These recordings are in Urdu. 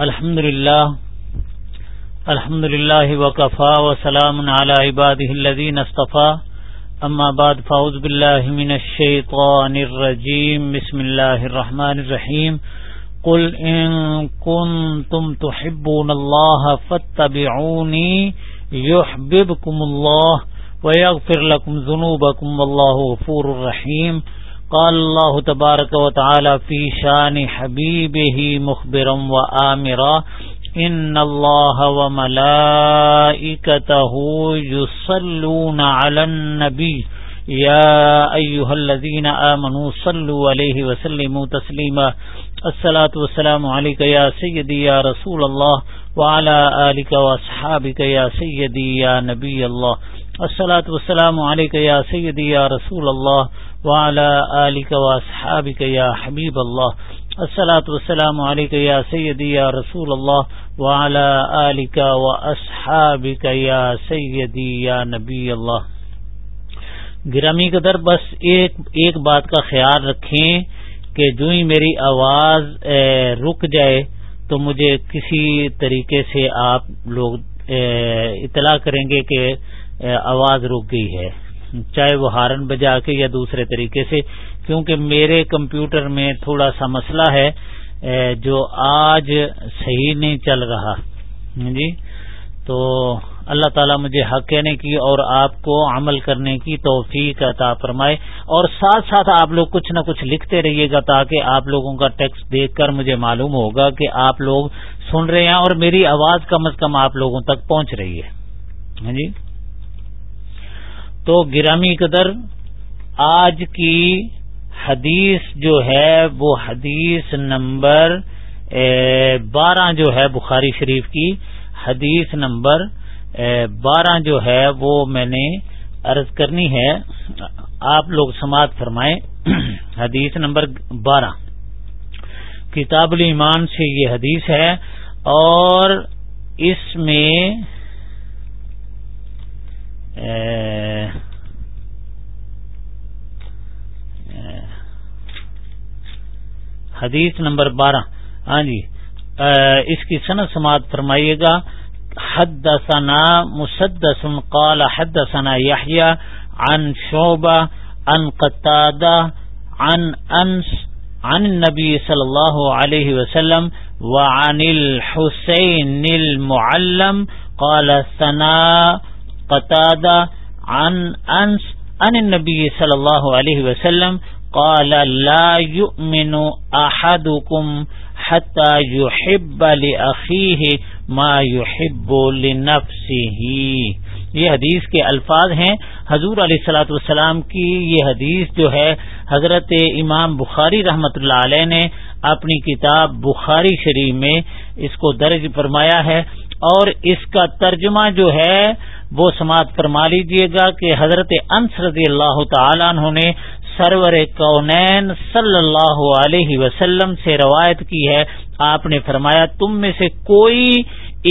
الحمد لله الحمد لله وكفى وسلام على عباده الذين اصطفى أما بعد فأعوذ بالله من الشيطان الرجيم بسم الله الرحمن الرحيم قل إن كنتم تحبون الله فاتبعوني يحببكم الله ويغفر لكم ذنوبكم والله غفور رحيم قال الله تبارك وتعالى في شان حبيبه مخبرا وآمرا إن الله وملائكته يصلون على النبي يا أيها الذين آمنوا صلوا عليه وسلموا تسليما الصلاة والسلام عليك يا سيدي يا رسول الله وعلى آلك وأصحابك يا سيدي يا نبي الله الصلاة والسلام عليك يا سيدي يا رسول الله وعلى آلك وأصحابك يا حبيب الله. الصلاة والسلام عليك يا سيدي يا رسول الله وعلى آلك وأصحابك يا سيدي يا نبي الله. گرامی قدر، بس ایک ایک بات کا خیال رکھیں کہ جو ہی میری آواز رک جائے تو مجھے کسی طریقے سے آپ لوگ اطلاع کریں گے کہ آواز رک گئی ہے۔ چاہے وہ ہارن بجا کے یا دوسرے طریقے سے، کیونکہ میرے کمپیوٹر میں تھوڑا سا مسئلہ ہے جو آج صحیح نہیں چل رہا۔ جی؟ تو اللہ تعالیٰ مجھے حق کہنے کی اور آپ کو عمل کرنے کی توفیق عطا فرمائے۔ اور ساتھ ساتھ آپ لوگ کچھ نہ کچھ لکھتے رہیے گا تاکہ آپ لوگوں کا ٹیکسٹ دیکھ کر مجھے معلوم ہوگا کہ آپ لوگ سن رہے ہیں اور میری آواز کم از کم آپ لوگوں تک پہنچ رہی ہے۔ جی؟ تو گرامی قدر آج کی حدیث جو ہے وہ حدیث نمبر بارہ جو ہے بخاری شریف کی حدیث نمبر بارہ جو ہے وہ میں نے عرض کرنی ہے۔ آپ لوگ سماعت فرمائیں۔ حدیث نمبر بارہ۔ کتاب الایمان سے یہ حدیث ہے اور اس میں حدیث نمبر بارہ. ہاں جی. اس کی صنعت سماعت فرمائیے گا. حد ثنا مسدس قال حد ثنا یحییٰ عن شعبہ ان قطادہ عن انس عن النبی صلی اللہ علیہ وسلم وعن الحسین المعلم قال ثنا قطادہ عن انس عن النبی صلی اللہ علیہ وسلم قال لا يؤمن احدكم حتى يحب لاخيه ما يحب لنفسه. یہ حدیث کے الفاظ ہیں۔ حضور علیہ السلاۃ والسلام کی یہ حدیث جو ہے، حضرت امام بخاری رحمت اللہ علیہ نے اپنی کتاب بخاری شریف میں اس کو درج فرمایا ہے۔ اور اس کا ترجمہ جو ہے، وہ سماعت فرما لیجیے گا کہ حضرت انس رضی اللہ تعالیٰ عنہ نے سرور کونین صلی اللہ علیہ وسلم سے روایت کی ہے۔ آپ نے فرمایا، تم میں سے کوئی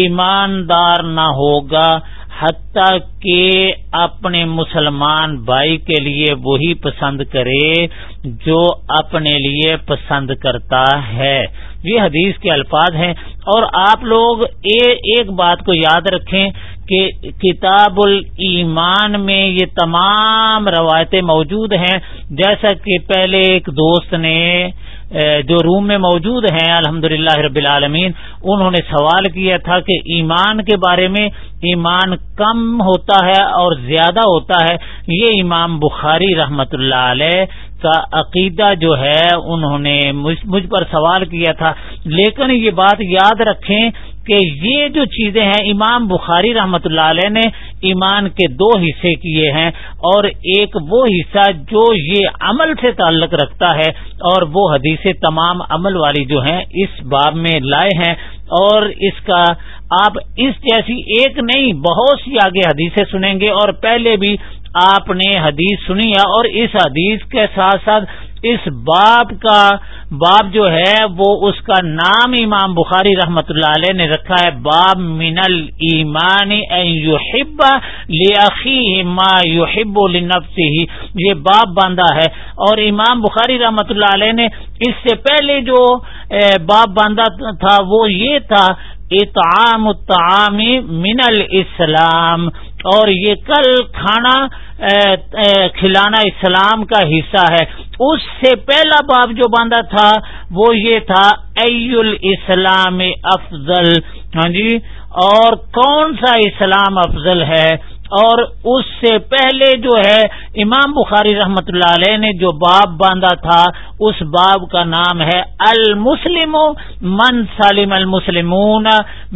ایماندار نہ ہوگا، حتیٰ کہ اپنے مسلمان بھائی کے لیے وہی پسند کرے جو اپنے لیے پسند کرتا ہے۔ یہ حدیث کے الفاظ ہیں اور آپ لوگ ایک بات کو یاد رکھیں کہ کتاب الایمان میں یہ تمام روایتیں موجود ہیں۔ جیسا کہ پہلے ایک دوست نے جو روم میں موجود ہیں الحمد رب العالمین، انہوں نے سوال کیا تھا کہ ایمان کے بارے میں ایمان کم ہوتا ہے اور زیادہ ہوتا ہے؟ یہ امام بخاری رحمت اللہ علیہ کا عقیدہ جو ہے، انہوں نے مجھ پر سوال کیا تھا۔ لیکن یہ بات یاد رکھیں کہ یہ جو چیزیں ہیں، امام بخاری رحمت اللہ علیہ نے ایمان کے دو حصے کیے ہیں اور ایک وہ حصہ جو یہ عمل سے تعلق رکھتا ہے اور وہ حدیث تمام عمل والی جو ہیں اس باب میں لائے ہیں اور اس کا آپ اس جیسی ایک نہیں، بہت سی آگے حدیثیں سنیں گے اور پہلے بھی آپ نے حدیث سنی ہے اور اس حدیث کے ساتھ ساتھ اس باب کا باب جو ہے وہ اس کا نام امام بخاری رحمت اللہ علیہ نے رکھا ہے، باب من المان یوحب ما یوحب النفسی یہ باب باندھا ہے۔ اور امام بخاری رحمت اللہ علیہ نے اس سے پہلے جو باب باندھا تھا وہ یہ تھا اطعام الطعام من الاسلام اور یہ کل کھانا کھلانا اسلام کا حصہ ہے۔ اس سے پہلا باب جو باندھا تھا، وہ یہ تھا، ای الاسلام افضل۔ ہاں جی؟ اور کون سا اسلام افضل ہے؟ اور اس سے پہلے جو ہے، امام بخاری رحمت اللہ علیہ نے جو باب باندھا تھا، اس باب کا نام ہے المسلم من سالم المسلمون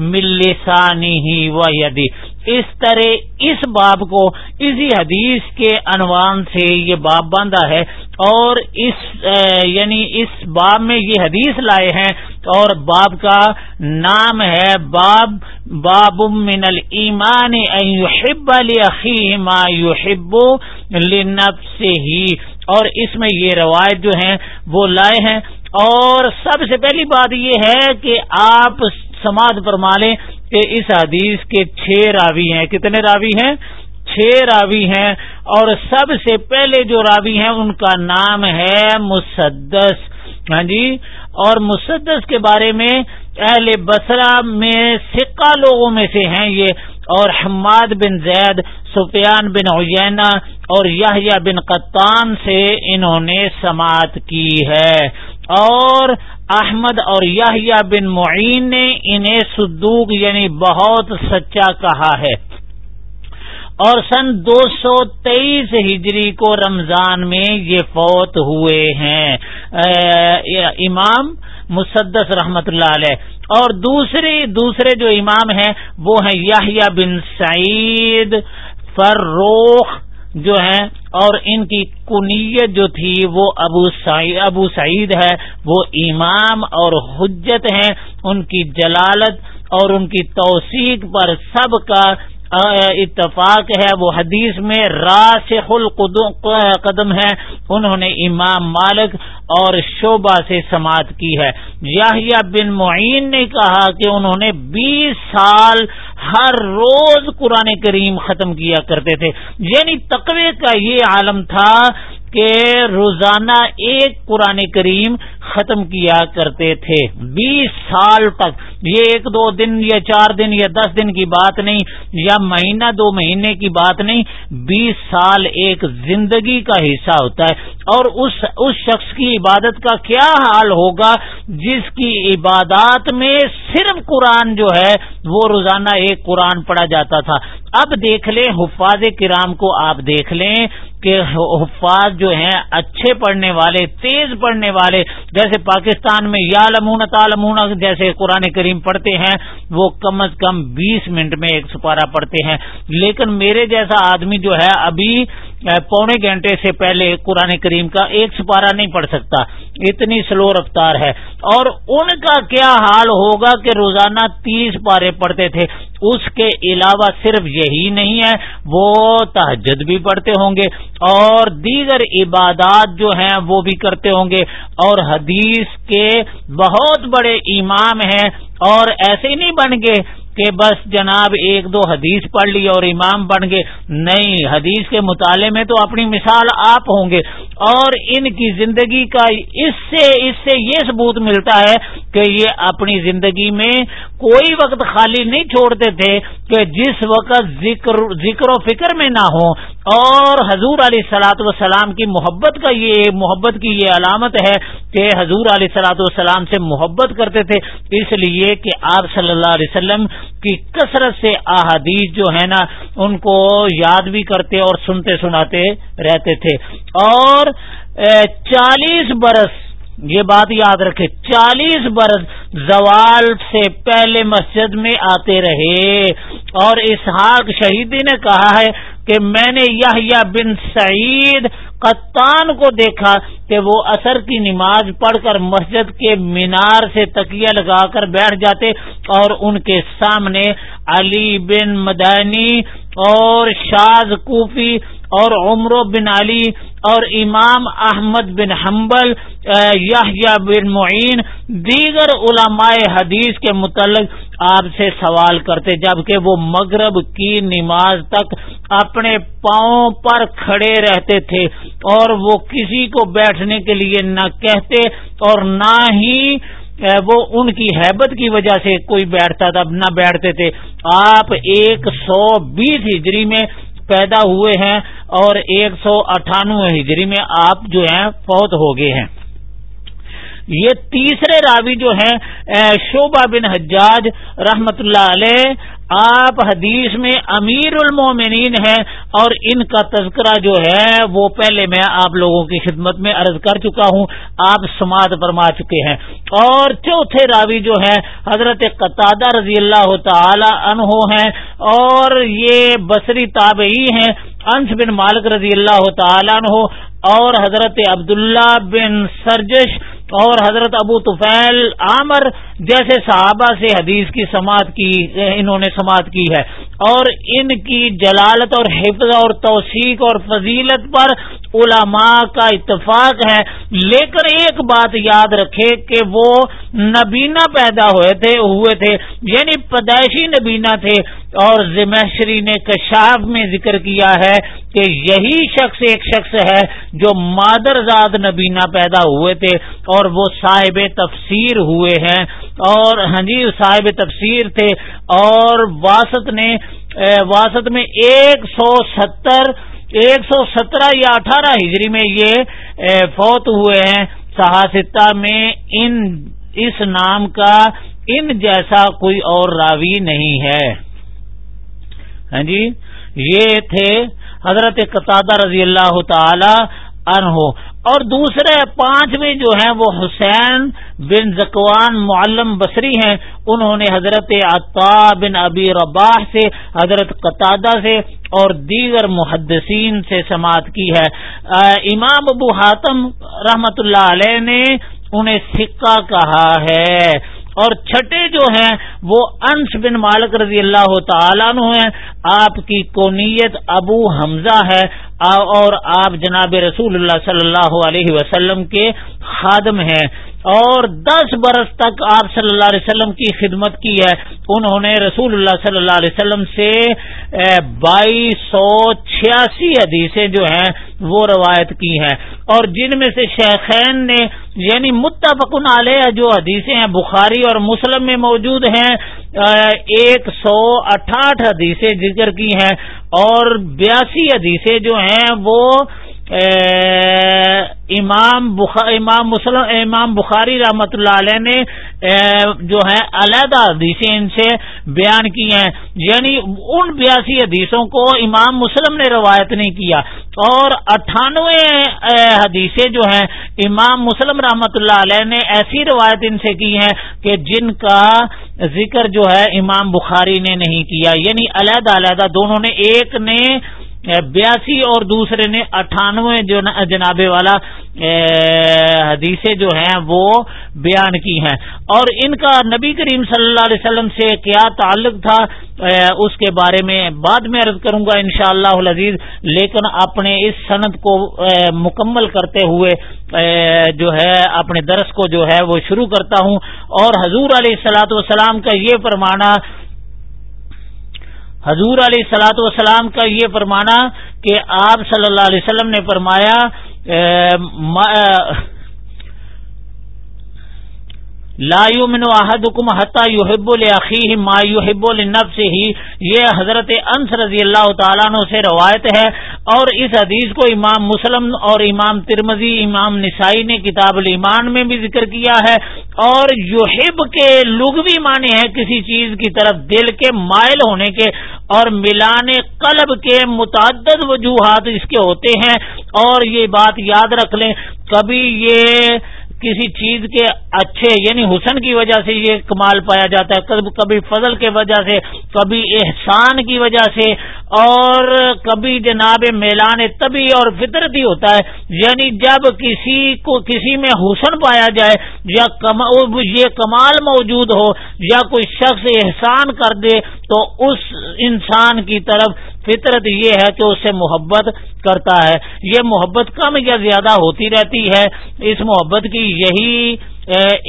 ملسانی ہی و یدی اس طرح اس باب کو اسی حدیث کے عنوان سے یہ باب باندھا ہے اور اس یعنی اس باب میں یہ حدیث لائے ہیں اور باب کا نام ہے باب باب من المان یحب علی ما یحب لنفسه اور اس میں یہ روایت جو ہیں وہ لائے ہیں اور سب سے پہلی بات یہ ہے کہ آپ سماعت فرما لیں کہ اس حدیث کے چھ راوی ہیں۔ کتنے راوی ہیں؟ چھ راوی ہیں۔ اور سب سے پہلے جو راوی ہیں، ان کا نام ہے مسدس۔ ہاں جی؟ اور مسدس کے بارے میں اہل بسرا میں سکہ لوگوں میں سے ہیں یہ۔ اور حماد بن زید، سفیان بن عینا اور یحییٰ بن قطان سے انہوں نے سماعت کی ہے۔ اور احمد اور یحییٰ بن معین نے انہیں صدوق یعنی بہت سچا کہا ہے۔ اور سن دو سو تیئیس ہجری کو رمضان میں یہ فوت ہوئے ہیں۔ امام مسدس رحمت اللہ علیہ۔ اور دوسری، دوسرے جو امام ہیں، وہ ہیں یاہیا بن سعید، فروخ جو ہیں اور ان کی کنیت جو تھی وہ ابو سعید ابو سعید ہے، وہ امام اور حجت ہیں، ان کی جلالت اور ان کی توثیق پر سب کا اتفاق ہے، وہ حدیث میں راسخ قدم ہے۔ انہوں نے امام مالک اور شعبہ سے سماعت کی ہے۔ یاہیا بن معین نے کہا کہ انہوں نے بیس سال ہر روز قرآن کریم ختم کیا کرتے تھے۔ یعنی تقوی کا یہ عالم تھا کہ روزانہ ایک قرآن کریم ختم کیا کرتے تھے۔ بیس سال تک، یہ ایک دو دن یا چار دن یا دس دن کی بات نہیں، یا مہینہ، دو مہینے کی بات نہیں، بیس سال ایک زندگی کا حصہ ہوتا ہے۔ اور اس اس شخص کی عبادت کا کیا حال ہوگا؟ جس کی عبادات میں صرف قرآن جو ہے، وہ روزانہ ایک قرآن پڑھا جاتا تھا۔ اب دیکھ لیں، حفاظ کرام کو آپ دیکھ لیں کہ حفاظ جو ہیں، اچھے پڑھنے والے، تیز پڑھنے والے جیسے پاکستان میں یا لمون تالمون جیسے قرآن کریم پڑھتے ہیں، وہ کم از کم بیس منٹ میں ایک سپارہ پڑھتے ہیں۔ لیکن میرے جیسا آدمی جو ہے، ابھی پونے گھنٹے سے پہلے قرآن کریم کا ایک سپارہ نہیں پڑھ سکتا۔ اتنی سلو رفتار ہے۔ اور ان کا کیا حال ہوگا کہ روزانہ تیس پارے پڑھتے تھے؟ اس کے علاوہ صرف یہی نہیں ہے، وہ تحجد بھی پڑھتے ہوں گے اور دیگر عبادات جو ہیں، وہ بھی کرتے ہوں گے۔ اور حدیث کے بہت بڑے امام ہیں اور ایسے ہی نہیں بن گئے کہ بس جناب ایک دو حدیث پڑھ لی اور امام بن گئے۔ نہیں، حدیث کے مطالعے میں تو اپنی مثال آپ ہوں گے۔ اور ان کی زندگی کا اس سے اس سے یہ ثبوت ملتا ہے کہ یہ اپنی زندگی میں کوئی وقت خالی نہیں چھوڑتے تھے کہ جس وقت ذکر ذکر و فکر میں نہ ہو اور حضور علیہ سلاۃ وسلام کی محبت کا یہ محبت کی یہ علامت ہے کہ حضور علیہ سلاۃ والسلام سے محبت کرتے تھے اس لیے کہ آپ صلی اللہ علیہ وسلم کی کثرت سے احادیث جو ہے نا، ان کو یاد بھی کرتے اور سنتے سناتے رہتے تھے اور چالیس برس، یہ بات یاد رکھے، چالیس برس زوال سے پہلے مسجد میں آتے رہے اور اسحاق شہیدی نے کہا ہے کہ میں نے یہ بن سعید قطان کو دیکھا کہ وہ اثر کی نماز پڑھ کر مسجد کے مینار سے تکیہ لگا کر بیٹھ جاتے اور ان کے سامنے علی بن مدانی اور شاز کوفی اور عمر بن علی اور امام احمد بن حنبل یا بن معین، دیگر علماء حدیث کے متعلق آپ سے سوال کرتے، جبکہ وہ مغرب کی نماز تک اپنے پاؤں پر کھڑے رہتے تھے اور وہ کسی کو بیٹھنے کے لیے نہ کہتے اور نہ ہی وہ ان کی حیبت کی وجہ سے کوئی بیٹھتا تھا، نہ بیٹھتے تھے۔ آپ ایک سو بیس ہجری میں پیدا ہوئے ہیں اور ایک سو اٹھانوے ہجری میں آپ جو ہیں فوت ہو گئے ہیں۔ یہ تیسرے راوی جو ہیں شوبہ بن حجاج رحمت اللہ علیہ، آپ حدیث میں امیر المومنین ہیں اور ان کا تذکرہ جو ہے، وہ پہلے میں آپ لوگوں کی خدمت میں عرض کر چکا ہوں، آپ سماعت فرما چکے ہیں۔ اور چوتھے راوی جو ہے حضرت قطع رضی اللہ تعالی عنہ ہیں۔ اور یہ بصری تابعی ہیں، انس بن مالک رضی اللہ تعالیٰ عنہ اور حضرت عبداللہ بن سرجش اور حضرت ابو طفیل عامر جیسے صحابہ سے حدیث کی سماعت کی، انہوں نے سماعت کی ہے۔ اور ان کی جلالت اور حفظ اور توثیق اور فضیلت پر علماء کا اتفاق ہے۔ لیکن ایک بات یاد رکھے کہ وہ نبینا پیدا ہوئے تھے ہوئے تھے یعنی پیدائشی نبینا تھے۔ اور زمشری نے کشاف میں ذکر کیا ہے کہ یہی شخص ایک شخص ہے جو مادر زاد نبینا پیدا ہوئے تھے اور وہ صاحب تفسیر ہوئے ہیں اور ہاں جی صاحب تفسیر تھے اور واسط نے واسط میں ایک سو ستر، ایک سو سترہ یا اٹھارہ ہجری میں یہ فوت ہوئے ہیں۔ سہاستا میں ان، اس نام کا ان جیسا کوئی اور راوی نہیں ہے۔ ہاں جی؟ یہ تھے حضرت قطع رضی اللہ تعالی عنہ۔ اور دوسرے پانچویں جو ہیں وہ حسین بن زکوان معلم بصری ہیں۔ انہوں نے حضرت عطا بن ابی رباح سے، حضرت قطع سے اور دیگر محدثین سے سماعت کی ہے۔ امام ابو حاتم رحمت اللہ علیہ نے انہیں سکہ کہا ہے۔ اور چھٹے جو ہیں وہ انس بن مالک رضی اللہ تعالیٰ عنہ ہیں۔ آپ کی کونیت ابو حمزہ ہے۔ اور آپ جناب رسول اللہ صلی اللہ علیہ وسلم کے خادم ہیں۔ اور دس برس تک آپ صلی اللہ علیہ وسلم کی خدمت کی ہے۔ انہوں نے رسول اللہ صلی اللہ علیہ وسلم سے بائیس سو چھیاسی حدیثیں جو ہیں، وہ روایت کی ہیں۔ اور جن میں سے شیخین نے یعنی متفقن علیہ جو حدیثیں ہیں، بخاری اور مسلم میں موجود ہیں ایک سو اٹھاٹھ حدیثیں ذکر کی ہیں اور بیاسی حدیثیں جو ہیں وہ امام امام مسلم، امام بخاری رحمت اللہ علیہ نے جو ہے علیحدہ حدیثیں ان سے بیان کی ہیں۔ یعنی ان بیاسی حدیثوں کو امام مسلم نے روایت نہیں کیا۔ اور اٹھانوے حدیثیں جو ہیں، امام مسلم رحمت اللہ علیہ نے ایسی روایت ان سے کی ہیں کہ جن کا ذکر جو ہے امام بخاری نے نہیں کیا۔ یعنی علیحدہ علیحدہ دونوں نے، ایک نے بیاسی اور دوسرے نے اٹھانوے جناب والا حدیثیں جو ہیں وہ بیان کی ہیں۔ اور ان کا نبی کریم صلی اللہ علیہ وسلم سے کیا تعلق تھا؟ اس کے بارے میں بعد میں عرض کروں گا انشاء اللہ عزیز لیکن اپنے اس صنعت کو مکمل کرتے ہوئے جو ہے، اپنے درس کو جو ہے وہ شروع کرتا ہوں۔ اور حضور علیہ السلاۃ والسلام کا یہ فرمانا حضور علیہ سلاۃ والسلام کا یہ فرمانا کہ آپ صلی اللہ علیہ وسلم نے فرمایا لا یؤمن احدکم حتا یحب لاخیہ ما یحب لنفسه یہ حضرت انس رضی اللہ تعالیٰ عنہ سے روایت ہے، اور اس حدیث کو امام مسلم اور امام ترمزی امام نسائی نے کتاب الایمان میں بھی ذکر کیا ہے۔ اور یحب کے لغوی معنی ہے کسی چیز کی طرف دل کے مائل ہونے کے، اور ملانے قلب کے متعدد وجوہات اس کے ہوتے ہیں۔ اور یہ بات یاد رکھ لیں، کبھی یہ کسی چیز کے اچھے یعنی حسن کی وجہ سے یہ کمال پایا جاتا ہے کبھی فضل کے وجہ سے، کبھی احسان کی وجہ سے، اور کبھی جناب میلان طبی اور فطرتی ہوتا ہے۔ یعنی جب کسی کو کسی میں حسن پایا جائے یا یہ کمال موجود ہو یا کوئی شخص احسان کر دے، تو اس انسان کی طرف فطرت یہ ہے کہ اس سے محبت کرتا ہے۔ یہ محبت کم یا زیادہ ہوتی رہتی ہے۔ اس محبت کی یہی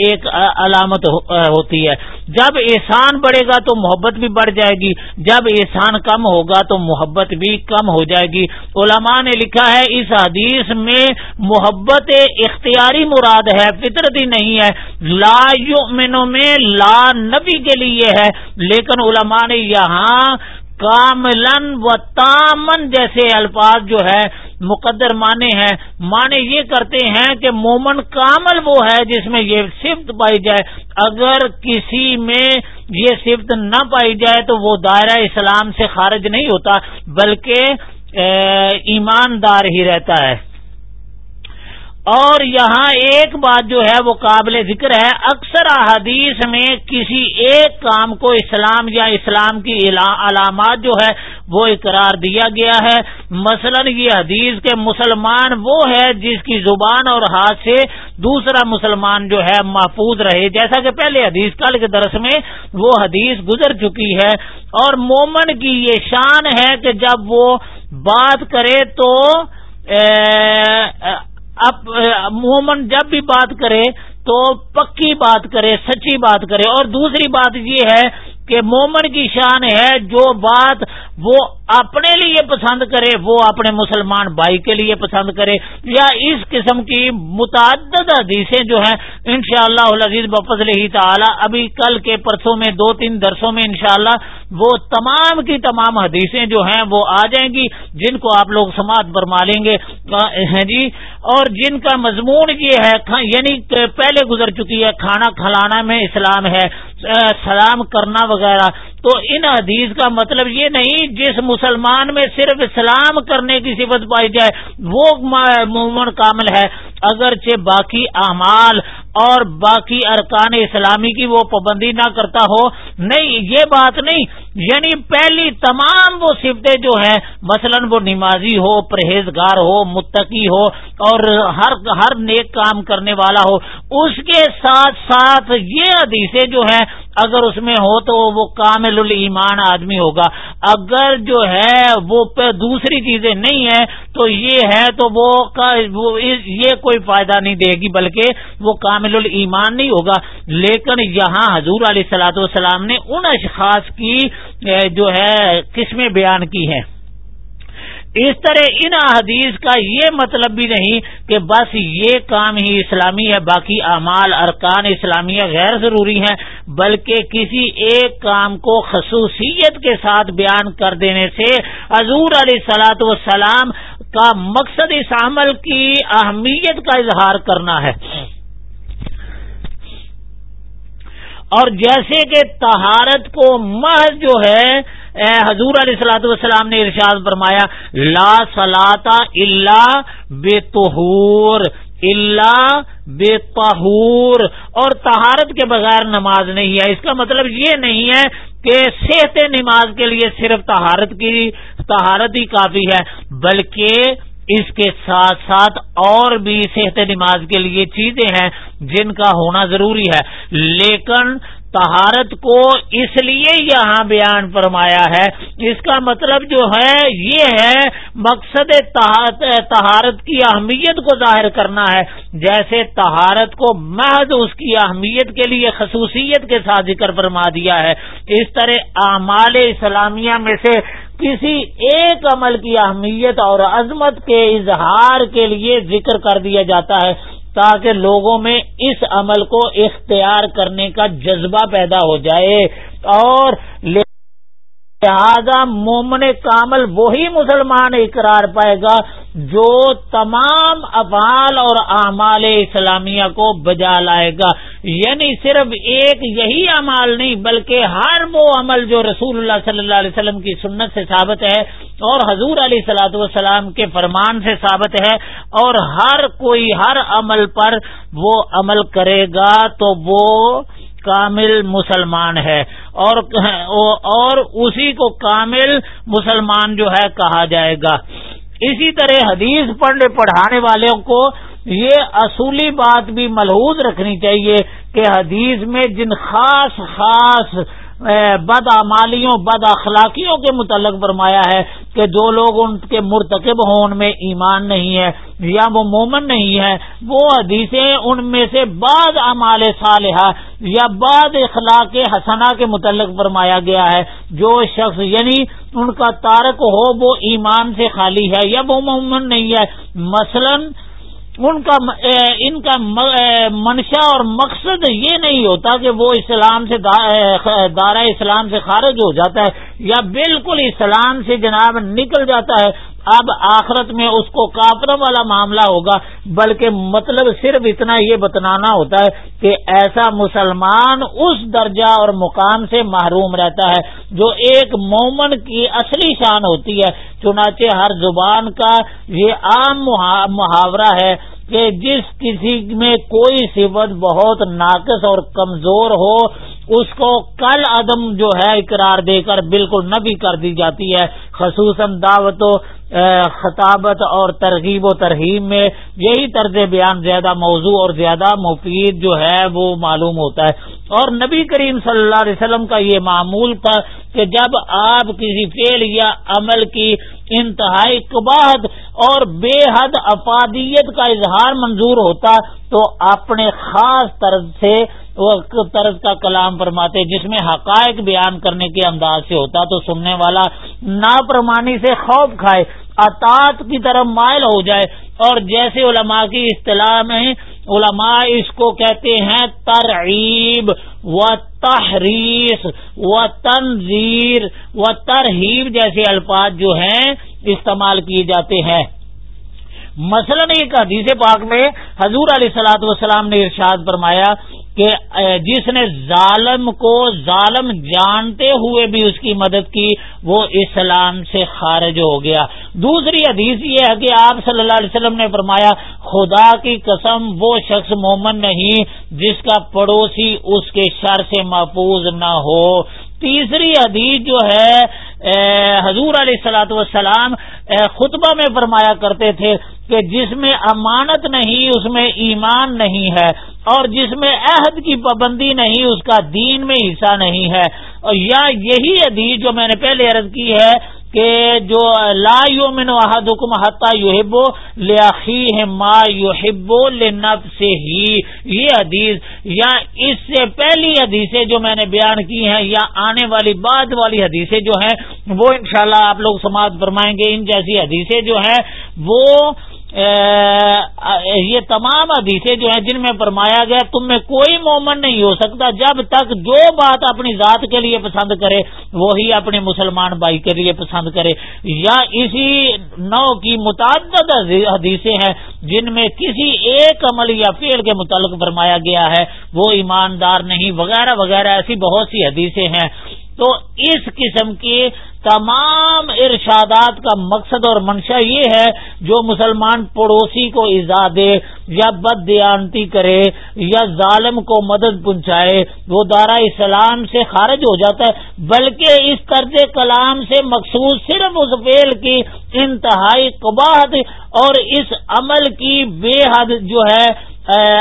ایک علامت ہوتی ہے۔ جب احسان بڑھے گا تو محبت بھی بڑھ جائے گی۔ جب احسان کم ہوگا تو محبت بھی کم ہو جائے گی۔ علماء نے لکھا ہے، اس حدیث میں محبت اختیاری مراد ہے فطرتی نہیں ہے۔ لا یؤمنوں میں لا نبی کے لیے ہے۔ لیکن علماء نے یہاں کاملن و تامن جیسے الفاظ جو ہے مقدر مانے ہیں۔ معنی یہ کرتے ہیں کہ مومن کامل وہ ہے جس میں یہ صفت پائی جائے۔ اگر کسی میں یہ صفت نہ پائی جائے تو وہ دائرہ اسلام سے خارج نہیں ہوتا، بلکہ ایماندار ہی رہتا ہے۔ اور یہاں ایک بات جو ہے وہ قابل ذکر ہے، اکثر احادیث میں کسی ایک کام کو اسلام یا اسلام کی علامات جو ہے وہ اقرار دیا گیا ہے۔ مثلا یہ حدیث کے مسلمان وہ ہے جس کی زبان اور ہاتھ سے دوسرا مسلمان جو ہے محفوظ رہے۔ جیسا کہ پہلے حدیث کل کے درس میں وہ حدیث گزر چکی ہے۔ اور مومن کی یہ شان ہے کہ جب وہ بات کرے تو اب مومن جب بھی بات کرے تو پکی بات کرے، سچی بات کرے۔ اور دوسری بات یہ ہے کہ مومن کی شان ہے جو بات وہ اپنے لیے پسند کرے، وہ اپنے مسلمان بھائی کے لیے پسند کرے۔ یا اس قسم کی متعدد حدیثیں جو ہیں ان شاء اللہ عزیز بفضل ہی تعالی، ابھی کل کے پرسوں میں، دو تین درسوں میں انشاءاللہ وہ تمام کی تمام حدیثیں جو ہیں وہ آ جائیں گی، جن کو آپ لوگ سماعت برما لیں گے۔ ہیں جی؟ اور جن کا مضمون یہ ہے یعنی پہلے گزر چکی ہے، کھانا کھلانا میں اسلام ہے سلام کرنا وغیرہ۔ تو ان حدیث کا مطلب یہ نہیں جس مسلمان میں صرف اسلام کرنے کی صفت پائی جائے، وہ مومن کامل ہے۔ اگرچہ باقی اعمال اور باقی ارکان اسلامی کی وہ پابندی نہ کرتا ہو، نہیں، یہ بات نہیں۔ یعنی پہلی تمام وہ صفتیں جو ہیں، مثلا وہ نمازی ہو، پرہیزگار ہو، متقی ہو، اور ہر ہر نیک کام کرنے والا ہو، اس کے ساتھ ساتھ یہ حدیثیں جو ہیں، اگر اس میں ہو تو وہ کامل الایمان آدمی ہوگا۔ اگر جو ہے وہ دوسری چیزیں نہیں ہیں، تو یہ ہے تو وہ یہ کوئی فائدہ نہیں دے گی، بلکہ وہ کامل الایمان نہیں ہوگا۔ لیکن یہاں حضور علیہ سلاۃ والسلام نے ان اشخاص کی جو ہے قسمیں بیان کی ہیں؟ اس طرح ان حدیث کا یہ مطلب بھی نہیں کہ بس یہ کام ہی اسلامی ہے، باقی اعمال، ارکان اسلامیہ غیر ضروری ہیں، بلکہ کسی ایک کام کو خصوصیت کے ساتھ بیان کر دینے سے حضور علیہ سلاۃ وسلام کا مقصد اس عمل کی اہمیت کا اظہار کرنا ہے۔ اور جیسے کہ تہارت کو محض جو ہے حضور علیہ السلاۃ والسلام نے ارشاد فرمایا، لا سلاتا اللہ بے تہور اللہ بے تہور اور تہارت کے بغیر نماز نہیں ہے۔ اس کا مطلب یہ نہیں ہے کہ صحت نماز کے لیے صرف تہارت کی تہارت ہی کافی ہے، بلکہ اس کے ساتھ ساتھ اور بھی صحت نماز کے لیے چیزیں ہیں جن کا ہونا ضروری ہے۔ لیکن تہارت کو اس لیے یہاں بیان فرمایا ہے، اس کا مطلب جو ہے، یہ ہے، مقصد تہارت کی اہمیت کو ظاہر کرنا ہے۔ جیسے تہارت کو محض اس کی اہمیت کے لیے خصوصیت کے ساتھ ذکر فرما دیا ہے۔ اس طرح اعمال اسلامیہ میں سے کسی ایک عمل کی اہمیت اور عظمت کے اظہار کے لیے ذکر کر دیا جاتا ہے تاکہ لوگوں میں اس عمل کو اختیار کرنے کا جذبہ پیدا ہو جائے اور لہذا مومن کامل وہی مسلمان اقرار پائے گا جو تمام افعال اور اعمال اسلامیہ کو بجا لائے گا۔ یعنی صرف ایک یہی عمال نہیں، بلکہ ہر وہ عمل جو رسول اللہ صلی اللہ علیہ وسلم کی سنت سے ثابت ہے اور حضور علیہ سلاۃ والسلام کے فرمان سے ثابت ہے اور ہر کوئی ہر عمل پر وہ عمل کرے گا تو وہ کامل مسلمان ہے اور اور اسی کو کامل مسلمان جو ہے کہا جائے گا۔ اسی طرح حدیث پڑھنے پڑھانے والوں کو یہ اصولی بات بھی ملحوظ رکھنی چاہیے کہ حدیث میں جن خاص خاص بد امالیوں بد اخلاقیوں کے متعلق فرمایا ہے کہ جو لوگ ان کے مرتکب ہون میں ایمان نہیں ہے یا وہ مومن نہیں ہے۔ وہ حدیثیں ان میں سے بعض امال صالحہ یا بعض اخلاق حسنا کے متعلق فرمایا گیا ہے۔ جو شخص یعنی ان کا تارک ہو، وہ ایمان سے خالی ہے یا وہ مومن نہیں ہے۔ مثلاً ان کا ان کا منشا اور مقصد یہ نہیں ہوتا کہ وہ اسلام سے دارا اسلام سے خارج ہو جاتا ہے یا بالکل اسلام سے جناب نکل جاتا ہے۔ اب آخرت میں اس کو کافر والا معاملہ ہوگا، بلکہ مطلب صرف اتنا یہ بتنانا ہوتا ہے کہ ایسا مسلمان اس درجہ اور مقام سے محروم رہتا ہے جو ایک مومن کی اصلی شان ہوتی ہے۔ چنانچہ ہر زبان کا یہ عام محاورہ ہے کہ جس کسی میں کوئی صفت بہت ناقص اور کمزور ہو اس کو کل عدم جو ہے اقرار دے کر بالکل نبی کر دی جاتی ہے، خصوصاً دعوت و خطابت اور ترغیب و ترغیب میں۔ یہی طرز بیان زیادہ موضوع اور زیادہ مفید جو ہے وہ معلوم ہوتا ہے۔ اور نبی کریم صلی اللہ علیہ وسلم کا یہ معمول تھا کہ جب آپ کسی فعل یا عمل کی انتہائی قباحت اور بے حد افادیت کا اظہار منظور ہوتا تو اپنے خاص طرز سے طرز کا کلام فرماتے جس میں حقائق بیان کرنے کے انداز سے ہوتا، تو سننے والا ناپرمانی سے خوف کھائے اطاط کی طرف مائل ہو جائے۔ اور جیسے علماء کی اصطلاح میں علماء اس کو کہتے ہیں ترعیب و تحریس و تنظیر و ترہیب جیسے الفاظ جو ہیں استعمال کیے جاتے ہیں۔ مثلا ایک حدیث پاک میں حضور علیہ سلاۃ والسلام نے ارشاد فرمایا کہ جس نے ظالم کو ظالم جانتے ہوئے بھی اس کی مدد کی، وہ اسلام سے خارج ہو گیا۔ دوسری حدیث یہ ہے کہ آپ صلی اللہ علیہ وسلم نے فرمایا، خدا کی قسم، وہ شخص مومن نہیں جس کا پڑوسی اس کے شر سے محفوظ نہ ہو۔ تیسری حدیث جو ہے حضور علیہ السلاۃ والسلام خطبہ میں فرمایا کرتے تھے کہ جس میں امانت نہیں، اس میں ایمان نہیں ہے، اور جس میں عہد کی پابندی نہیں، اس کا دین میں حصہ نہیں ہے۔ اور یا یہی حدیث جو میں نے پہلے عرض کی ہے کہ جو لا یومن احدکم حتا یحبو لاخیہ ما یحبو لنفسہ۔ ہی یہ حدیث یا اس سے پہلی حدیثیں جو میں نے بیان کی ہیں یا آنے والی بعد والی حدیثیں جو ہیں، وہ انشاءاللہ آپ لوگ سماعت فرمائیں گے۔ ان جیسی حدیثیں جو ہیں، وہ یہ تمام حدیثیں جو ہیں جن میں فرمایا گیا، تم میں کوئی مومن نہیں ہو سکتا جب تک جو بات اپنی ذات کے لیے پسند کرے، وہی اپنے مسلمان بھائی کے لیے پسند کرے۔ یا اسی نو کی متعدد حدیثیں ہیں جن میں کسی ایک عمل یا فعل کے متعلق فرمایا گیا ہے۔ وہ ایماندار نہیں، وغیرہ وغیرہ، ایسی بہت سی حدیثیں ہیں۔ تو اس قسم کی تمام ارشادات کا مقصد اور منشا یہ ہے جو مسلمان پڑوسی کو ایزا دے یا بد دیانتی کرے یا ظالم کو مدد پہنچائے، وہ دارا اسلام سے خارج ہو جاتا ہے، بلکہ اس طرز کلام سے مخصوص صرف اس فیل کی انتہائی قباحت اور اس عمل کی بے حد جو ہے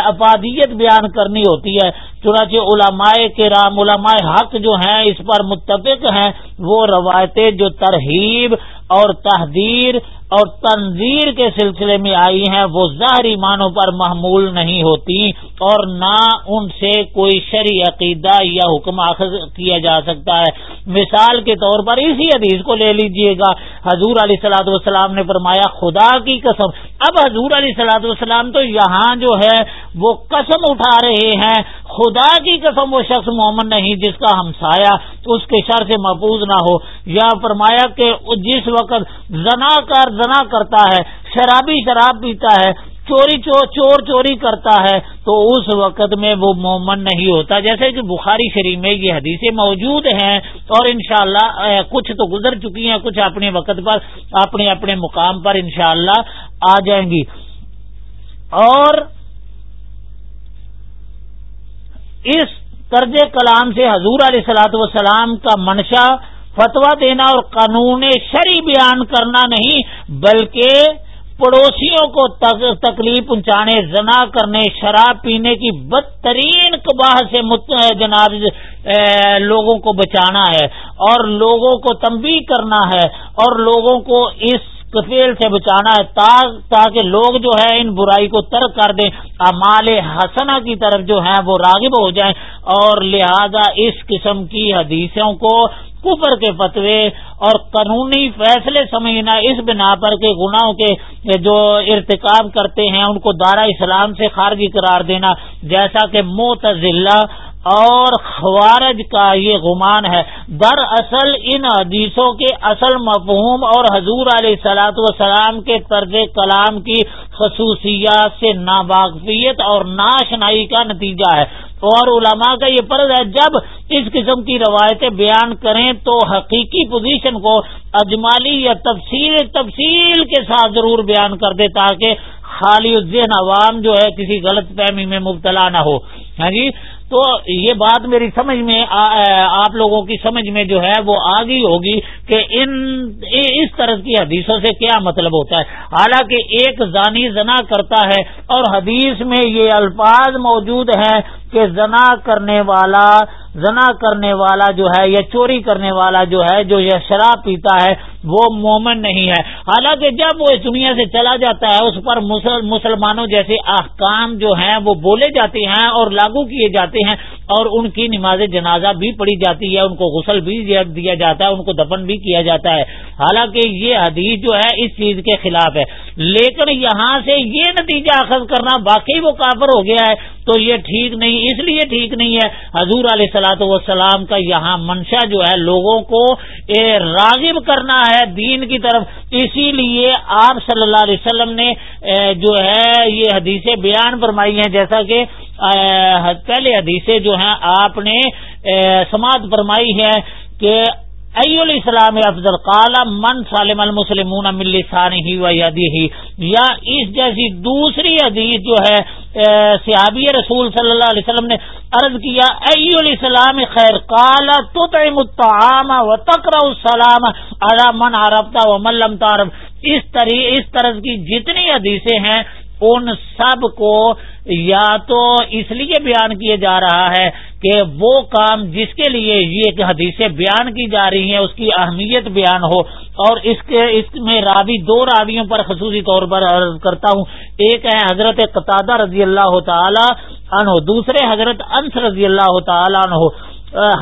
افادیت بیان کرنی ہوتی ہے۔ چنانچہ علماء کے رام علماء حق جو ہیں، اس پر متفق ہیں۔ وہ روایتیں جو ترہیب اور تحدیر اور تنظیر کے سلسلے میں آئی ہیں، وہ ظاہری معنوں پر محمول نہیں ہوتی اور نہ ان سے کوئی شرع عقیدہ یا حکم آخر کیا جا سکتا ہے۔ مثال کے طور پر اسی حدیث کو لے لیجیے گا۔ حضور علیہ سلاۃ والسلام نے فرمایا، خدا کی قسم اب حضور علیہ سلاۃ والسلام تو یہاں جو ہے وہ قسم اٹھا رہے ہیں۔ خدا کی قسم وہ شخص مومن نہیں جس کا ہمسایا اس کے شر سے محفوظ نہ ہو۔ یا فرمایا کہ جس وقت زنا کر زنا کرتا ہے، شرابی شراب پیتا ہے، چوری چور چوری کرتا ہے، تو اس وقت میں وہ مومن نہیں ہوتا۔ جیسے کہ بخاری شریف میں یہ حدیثیں موجود ہیں اور انشاءاللہ کچھ تو گزر چکی ہیں، کچھ اپنے وقت پر، اپنے اپنے مقام پر انشاءاللہ۔ آ جائیں گی۔ اور اس طرز کلام سے حضور علیہ سلاۃ وسلام کا منشا فتوا دینا اور قانون شری بیان کرنا نہیں، بلکہ پڑوسیوں کو تکلیف پہنچانے، زنا کرنے، شراب پینے کی بدترین کباہ سے جناب لوگوں کو بچانا ہے اور لوگوں کو تنبیہ کرنا ہے اور لوگوں کو اس کفیل سے بچانا ہے تاکہ لوگ جو ہے ان برائی کو ترک کر دیں۔ امال حسنہ کی طرف جو ہے وہ راغب ہو جائیں۔ اور لہذا اس قسم کی حدیثوں کو کفر کے فتوے اور قانونی فیصلے سمجھنا، اس بنا پر کے گناہوں کے جو ارتکاب کرتے ہیں، ان کو دارا اسلام سے خارجی قرار دینا، جیسا کہ متضلہ اور خوارج کا یہ گمان ہے۔ در اصل ان حدیثوں کے اصل مفہوم اور حضور علیہ سلاۃ وسلام کے طرز کلام کی خصوصیات سے ناواقفیت اور ناشنائی کا نتیجہ ہے۔ اور علماء کا یہ فرض ہے، جب اس قسم کی روایتیں بیان کریں تو حقیقی پوزیشن کو اجمالی یا تفصیل تفصیل کے ساتھ ضرور بیان کر دے تاکہ خالی الذہن عوام جو ہے کسی غلط فہمی میں مبتلا نہ ہو۔ ہاں جی؟ تو یہ بات میری سمجھ میں آپ لوگوں کی سمجھ میں جو ہے وہ آگی ہوگی کہ ان اس طرح کی حدیثوں سے کیا مطلب ہوتا ہے۔ حالانکہ ایک زانی زنا کرتا ہے اور حدیث میں یہ الفاظ موجود ہیں کہ زنا کرنے والا زنا کرنے والا جو ہے یا چوری کرنے والا جو ہے جو یہ شراب پیتا ہے وہ مومن نہیں ہے۔ حالانکہ جب وہ اس دنیا سے چلا جاتا ہے، اس پر مسلمانوں جیسے احکام جو ہیں، وہ بولے جاتے ہیں اور لاگو کیے جاتے ہیں۔ اور ان کی نماز جنازہ بھی پڑھی جاتی ہے، ان کو غسل بھی دیا جاتا ہے، ان کو دفن بھی کیا جاتا ہے۔ حالانکہ یہ حدیث جو ہے، اس چیز کے خلاف ہے۔ لیکن یہاں سے یہ نتیجہ اخذ کرنا باقی وہ کافر ہو گیا ہے، تو یہ ٹھیک نہیں، اس لیے ٹھیک نہیں ہے۔ حضور علیہ سلاۃ وسلام کا یہاں منشا جو ہے، لوگوں کو راغب کرنا ہے دین کی طرف۔ اسی لیے آپ صلی اللہ علیہ وسلم نے جو ہے، یہ حدیثیں بیان فرمائی ہیں۔ جیسا کہ پہلے حدیثیں جو ہیں، آپ نے سماعت فرمائی ہے کہ الاسلام افضل کالا من سالم المسلم ہی و یادی یا اس جیسی دوسری حدیث جو ہے صحابی رسول صلی اللہ علیہ وسلم نے عرض کیا ای الاسلام خیر کالا تو و تقرا السلام ادا من عرفتا و ملم تعرف۔ اس طرح اس طرح کی جتنی حدیثیں ہیں ان سب کو یا تو اس لیے بیان کیا جا رہا ہے کہ وہ کام جس کے لیے یہ حدیثیں بیان کی جا رہی ہیں، اس کی اہمیت بیان ہو۔ اور اس کے، اس میں راوی، دو راویوں پر خصوصی طور پر عرض کرتا ہوں۔ ایک ہے حضرت قطادہ رضی اللہ تعالی عنہ، دوسرے حضرت انس رضی اللہ تعالیٰ عنہ۔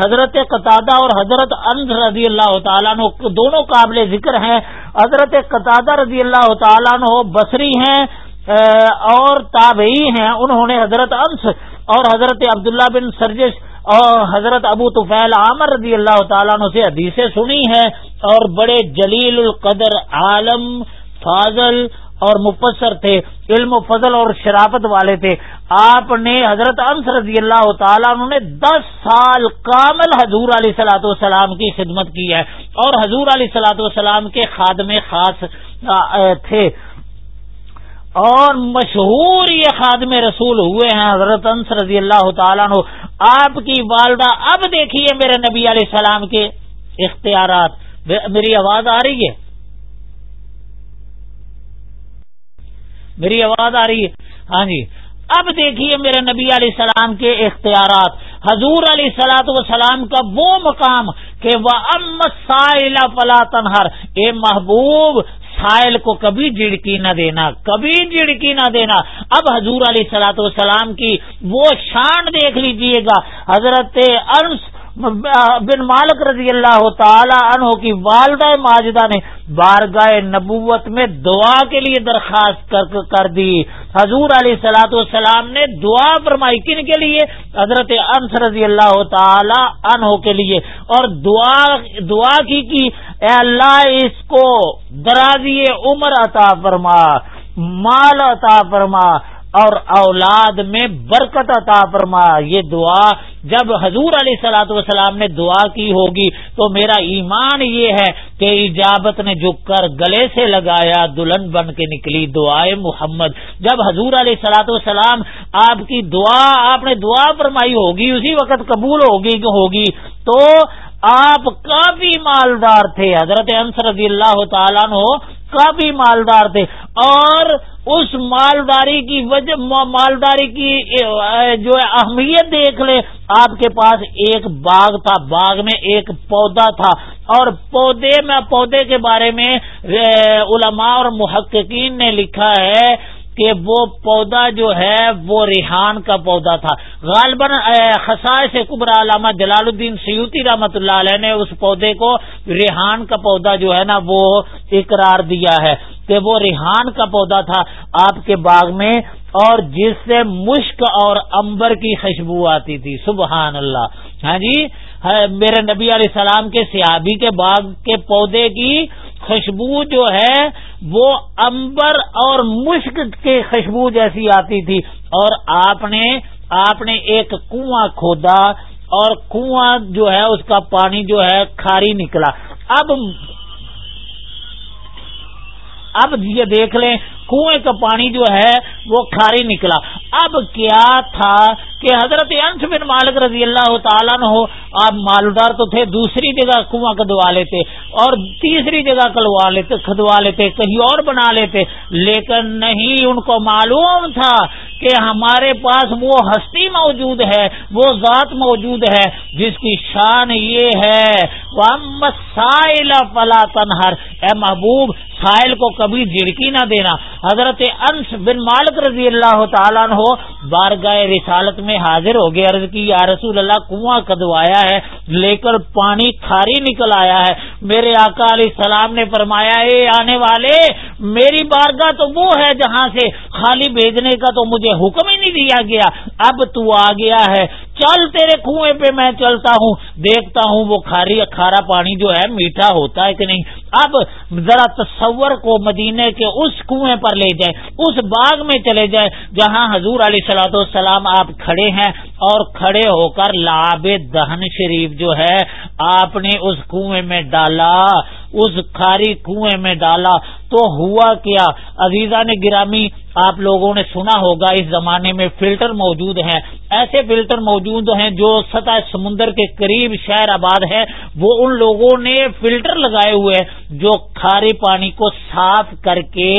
حضرت قطادہ اور حضرت انس رضی اللہ تعالیٰ عنہ دونوں قابل ذکر ہیں۔ حضرت قطادہ رضی اللہ تعالیٰ عنہ بصری ہیں اور تابعی ہیں، انہوں نے حضرت انس اور حضرت عبداللہ بن سرجش اور حضرت ابو طفیل عامر رضی اللہ تعالیٰ عنہ سے حدیثیں سنی ہیں اور بڑے جلیل القدر عالم، فاضل اور مفسر تھے، علم و فضل اور شرافت والے تھے۔ آپ نے حضرت انس رضی اللہ تعالیٰ عنہ نے دس سال کامل حضور علیہ سلاۃ والسلام کی خدمت کی ہے۔ اور حضور علیہ سلاۃ والسلام کے خادم خاص تھے۔ اور مشہور یہ خادم رسول ہوئے ہیں، حضرت انس رضی اللہ تعالیٰ عنہ۔ آپ کی والدہ اب دیکھیے میرے نبی علیہ السلام کے اختیارات۔ میری آواز آ رہی ہے؟ میری آواز آ رہی ہے؟ ہاں جی۔ اب دیکھیے میرے نبی علیہ السلام کے اختیارات۔ حضور علیہ سلاۃ وسلام کا وہ مقام کہ وہ ام سائلہ فلا تنہر اے محبوب سائل کو کبھی جڑکی نہ دینا، کبھی جڑکی نہ دینا۔ اب حضور علیہ سلاۃ والسلام کی وہ شان دیکھ لیجیے گا۔ حضرت ارس بن مالک رضی اللہ تعالی عنہ کی والدہ ماجدہ نے بارگاہ نبوت میں دعا کے لیے درخواست کر کر دی۔ حضور علیہ سلاۃ والسلام نے دعا فرمائی کن کے لیے؟ حضرت انس رضی اللہ تعالی عنہ کے لیے۔ اور دعا دعا کی کہ اے اللہ اس کو درازی عمر عطا فرما، مال عطا فرما۔ اور اولاد میں برکت عطا فرما یہ دعا جب حضور علیہ سلاۃ وسلام نے دعا کی ہوگی تو میرا ایمان یہ ہے کہ ایجابت نے جو کر گلے سے لگایا، دلہن بن کے نکلی دعائے محمد۔ جب حضور علیہ سلاۃ وسلام آپ کی دعا، آپ نے دعا فرمائی ہوگی، اسی وقت قبول ہوگی ہوگی، تو آپ کافی مالدار تھے، حضرت انصر رضی اللہ تعالیٰ نے کافی مالدار تھے۔ اور اس مالداری کی وجہ، مالداری کی جو اہمیت دیکھ لے آپ کے پاس ایک باغ تھا، باغ میں ایک پودا تھا۔ اور پودے، میں پودے کے بارے میں علماء اور محققین نے لکھا ہے کہ وہ پودا جو ہے وہ ریحان کا پودا تھا۔ غالباً خسائے سے قبر علامہ جلال الدین سیوتی رحمت اللہ علیہ نے اس پودے کو ریحان کا پودا جو ہے نا وہ اقرار دیا ہے کہ وہ ریحان کا پودا تھا آپ کے باغ میں اور جس سے مشک اور امبر کی خوشبو آتی تھی۔ سبحان اللہ۔ ہاں جی؟ میرے نبی علیہ السلام کے سیابی کے باغ کے پودے کی خوشبو جو ہے وہ امبر اور مشک کے خوشبو جیسی آتی تھی اور آپ نے آپ نے ایک کنواں کھودا اور کنواں جو ہے اس کا پانی جو ہے کھاری نکلا۔ اب اب یہ دیکھ لیں، کنویں کا پانی جو ہے، وہ کھاری نکلا۔ اب کیا تھا کہ حضرت انس بن مالک رضی اللہ تعالیٰ نے ہو آپ مالدار تو تھے، دوسری جگہ کنواں کدوا لیتے اور تیسری جگہ کلوا لیتے، کھدوا لیتے، کہیں اور بنا لیتے، لیکن نہیں، ان کو معلوم تھا کہ ہمارے پاس وہ ہستی موجود ہے، وہ ذات موجود ہے، جس کی شان یہ ہے۔ سائل فلا تنہر اے محبوب، سائل کو کبھی جڑکی نہ دینا۔ حضرت انس بن مالک رضی اللہ تعالیٰ ہو بارگاہ رسالت میں حاضر ہو گئے، عرض کی، یا رسول اللہ، کنواں کدوایا ہے، لے کر پانی کھاری نکل آیا ہے۔ میرے آقا علیہ السلام نے فرمایا، اے آنے والے، میری بارگاہ تو وہ ہے جہاں سے خالی بھیجنے کا تو مجھے حکم ہی نہیں دیا گیا۔ اب تو آ گیا ہے۔ چل تیرے کنویں پہ میں چلتا ہوں، دیکھتا ہوں وہ کھاری کھارا پانی جو ہے میٹھا ہوتا ہے کہ نہیں۔ اب ذرا تصور کو مدینے کے اس کنویں پر لے جائے اس باغ میں چلے جائے جہاں حضور علیہ سلاۃ والسلام آپ کھڑے ہیں اور کھڑے ہو کر لاب دہن شریف جو ہے آپ نے اس کنویں میں ڈالا، اس کھاری کنویں میں ڈالا۔ تو ہوا کیا؟ عزیزہ نے گرامی، آپ لوگوں نے سنا ہوگا اس زمانے میں فلٹر موجود ہیں۔ ایسے فلٹر موجود ہیں، جو سطح سمندر کے قریب شہر آباد ہے وہ ان لوگوں نے فلٹر لگائے ہوئے جو کھارے پانی کو صاف کر کے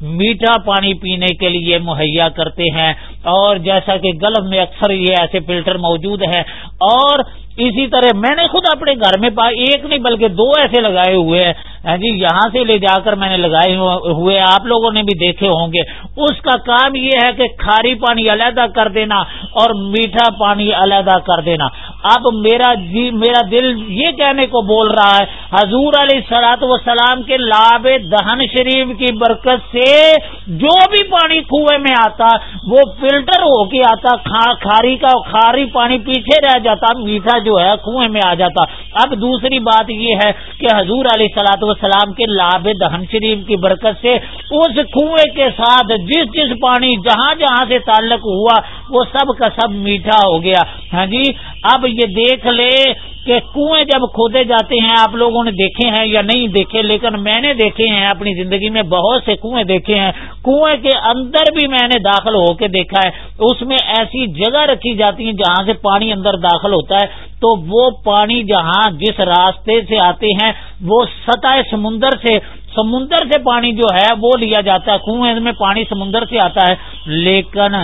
میٹھا پانی پینے کے لیے مہیا کرتے ہیں۔ اور جیسا کہ گلف میں اکثر یہ ایسے فلٹر موجود ہیں۔ اور اسی طرح میں نے خود اپنے گھر میں ایک نہیں بلکہ دو ایسے لگائے ہوئے ہیں۔ ہاں جی یہاں سے لے جا کر میں نے لگائے ہوئے آپ لوگوں نے بھی دیکھے ہوں گے۔ اس کا کام یہ ہے کہ کھاری پانی علیحدہ کر دینا اور میٹھا پانی علیحدہ کر دینا۔ اب میرا جی میرا دل یہ کہنے کو بول رہا ہے حضور علیہ سلاط وسلام کے لاب دہن شریف کی برکت سے جو بھی پانی کنویں میں آتا، وہ فلٹر ہو کے آتا کھاری کا کھاری پانی پیچھے رہ جاتا، میٹھا جو ہے کنویں میں آ جاتا۔ اب دوسری بات یہ ہے کہ حضور علیہ سلاط وسلام کے لاب دہن شریف کی برکت سے اس کنویں کے ساتھ جس جس پانی جہاں جہاں سے تعلق ہوا، وہ سب کا سب میٹھا ہو گیا۔ ہاں جی اب یہ دیکھ لے کہ کنویں جب کھودے جاتے ہیں، آپ لوگوں نے دیکھے ہیں یا نہیں دیکھے، لیکن میں نے دیکھے ہیں، اپنی زندگی میں بہت سے کنویں دیکھے ہیں۔ کنویں کے اندر بھی میں نے داخل ہو کے دیکھا ہے۔ اس میں ایسی جگہ رکھی جاتی ہیں جہاں سے پانی اندر داخل ہوتا ہے۔ تو وہ پانی جہاں جس راستے سے آتے ہیں، وہ سطح سمندر سے سمندر سے پانی جو ہے وہ لیا جاتا ہے کنویں میں پانی سمندر سے آتا ہے۔ لیکن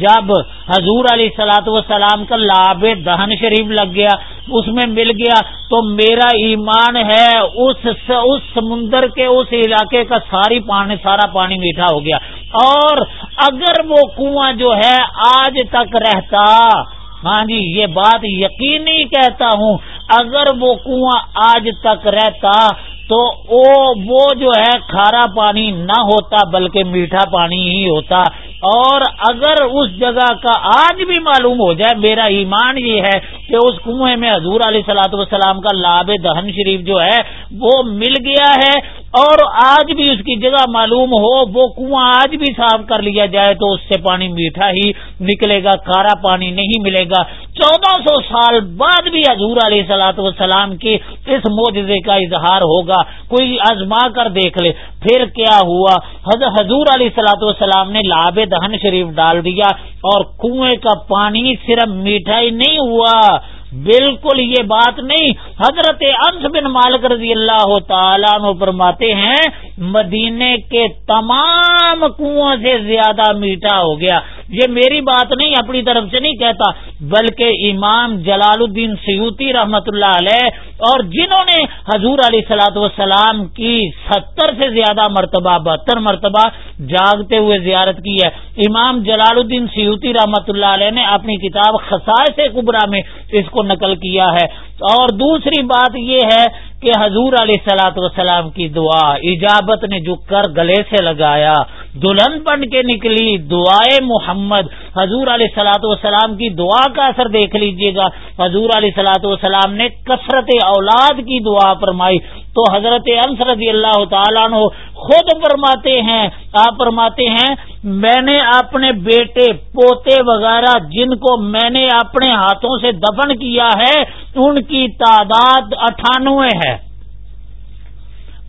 جب حضور علیہ سلاۃ وسلام کا لاب دہن شریف لگ گیا، اس میں مل گیا، تو میرا ایمان ہے اس اس سمندر کے، اس علاقے کا ساری پانی، سارا پانی میٹھا ہو گیا۔ اور اگر وہ کنواں جو ہے آج تک رہتا ہاں جی یہ بات یقینی کہتا ہوں، اگر وہ کنواں آج تک رہتا تو وہ جو ہے کھارا پانی نہ ہوتا بلکہ میٹھا پانی ہی ہوتا اور اگر اس جگہ کا آج بھی معلوم ہو جائے، میرا ایمان یہ ہے کہ اس کنویں میں حضور علیہ سلاۃ والسلام کا لاب دہن شریف جو ہے، وہ مل گیا ہے اور آج بھی اس کی جگہ معلوم ہو، وہ کنواں آج بھی صاف کر لیا جائے تو اس سے پانی میٹھا ہی نکلے گا کارا پانی نہیں ملے گا۔ چودہ سو سال بعد بھی حضور علیہ سلاۃ والسلام کی اس معجزے کا اظہار ہوگا۔ ہوگا، کوئی آزما کر دیکھ لے۔ پھر کیا ہوا؟ حضور علیہ سلاۃ والسلام نے لاب دہن شریف ڈال دیا اور کنویں کا پانی صرف میٹھا ہی نہیں ہوا۔ بالکل یہ بات نہیں۔ حضرت انس بن مالک رضی اللہ تعالیٰ فرماتے ہیں، مدینے کے تمام کنو سے زیادہ میٹھا ہو گیا۔ یہ میری بات نہیں، اپنی طرف سے نہیں کہتا، بلکہ امام جلال الدین سیوتی رحمت اللہ علیہ اور جنہوں نے حضور علیہ سلاۃ والسلام کی ستر سے زیادہ مرتبہ، بہتر مرتبہ جاگتے ہوئے زیارت کی ہے، امام جلال الدین سیوتی رحمت اللہ علیہ نے اپنی کتاب خسائے سے کبرا میں اس کو نقل کیا ہے۔ اور دوسری بات یہ ہے کہ حضور علیہ سلاۃ وسلام کی دعا ایجابت نے جو کر گلے سے لگایا دلہن بن کے نکلی، دعائے محمد۔ حضور علیہ سلاۃ والسلام کی دعا کا اثر دیکھ لیجیے گا۔ حضور علیہ سلاۃ والسلام نے کثرت اولاد کی دعا فرمائی۔ تو حضرت انس رضی اللہ تعالیٰ نے خود فرماتے ہیں، آپ فرماتے ہیں، میں نے اپنے بیٹے، پوتے وغیرہ جن کو میں نے اپنے ہاتھوں سے دفن کیا ہے، ان کی تعداد اٹھانوے ہے۔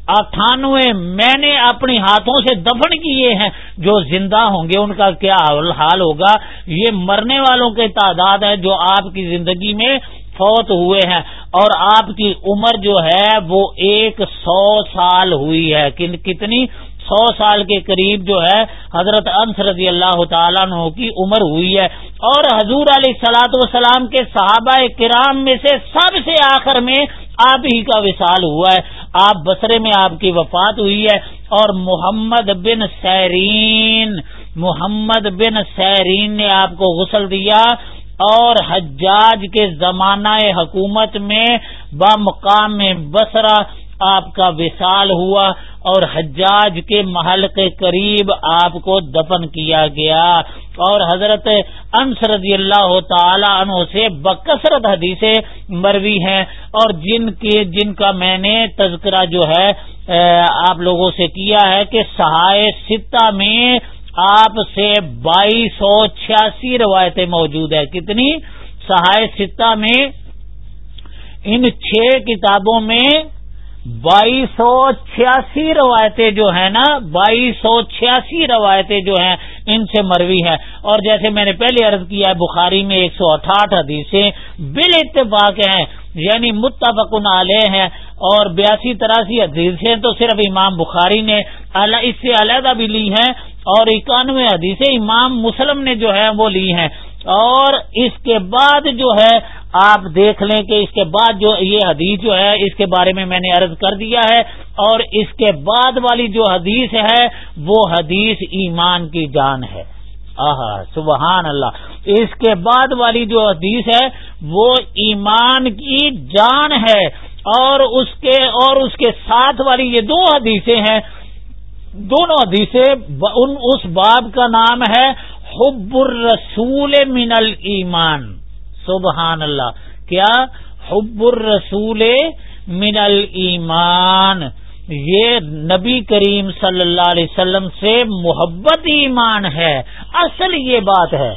اٹھانوے میں نے اپنے ہاتھوں سے دفن کیے ہیں۔ جو زندہ ہوں گے، ان کا کیا حال ہوگا؟ یہ مرنے والوں کے تعداد ہے جو آپ کی زندگی میں فوت ہوئے ہیں۔ اور آپ کی عمر جو ہے، وہ ایک سو سال ہوئی ہے۔ کتنی؟ سو سال کے قریب جو ہے، حضرت انس رضی اللہ تعالیٰ عنہ کی عمر ہوئی ہے۔ اور حضور علیہ سلاۃ والسلام کے صحابہ کرام میں سے سب سے آخر میں آپ ہی کا وصال ہوا ہے۔ آپ بسرے میں آپ کی وفات ہوئی ہے اور محمد بن سیرین، محمد بن سیرین نے آپ کو غسل دیا اور حجاج کے زمانہ حکومت میں بمقام بسرا آپ کا وصال ہوا اور حجاج کے محل کے قریب آپ کو دفن کیا گیا اور حضرت انس رضی اللہ تعالی عنہ سے بکثرت حدیثیں مروی ہیں اور جن کے جن کا میں نے تذکرہ جو ہے آپ لوگوں سے کیا ہے کہ سہائے ستا میں آپ سے بائیس سو چھیاسی روایتیں موجود ہیں۔ کتنی؟ سہائے ستا میں ان چھ کتابوں میں بائیس سو چھیاسی روایتیں جو ہیں نا بائیس سو چھیاسی روایتیں جو ہیں، ان سے مروی ہیں۔ اور جیسے میں نے پہلے عرض کیا ہے، بخاری میں ایک سو اٹھاٹھ حدیثیں بال اتفاق ہیں یعنی متفق علیہ ہیں۔ اور بیاسی تراسی حدیثیں تو صرف امام بخاری نے اس سے علیحدہ بھی لی ہیں۔ اور اکانوے حدیثیں امام مسلم نے جو ہے وہ لی ہیں۔ اور اس کے بعد جو ہے آپ دیکھ لیں کہ اس کے بعد جو یہ حدیث جو ہے اس کے بارے میں میں نے عرض کر دیا ہے اور اس کے بعد والی جو حدیث ہے وہ حدیث ایمان کی جان ہے۔ آہا، سبحان اللہ۔ اس کے بعد والی جو حدیث ہے وہ ایمان کی جان ہے اور اس کے اور اس کے ساتھ والی یہ دو حدیثیں ہیں۔ دونوں حدیثیں اس باب کا نام ہے حب الرسول من المان سبحان اللہ. کیا؟ حب الرسول من المان یہ نبی کریم صلی اللہ علیہ وسلم سے محبت ایمان ہے. اصل یہ بات ہے.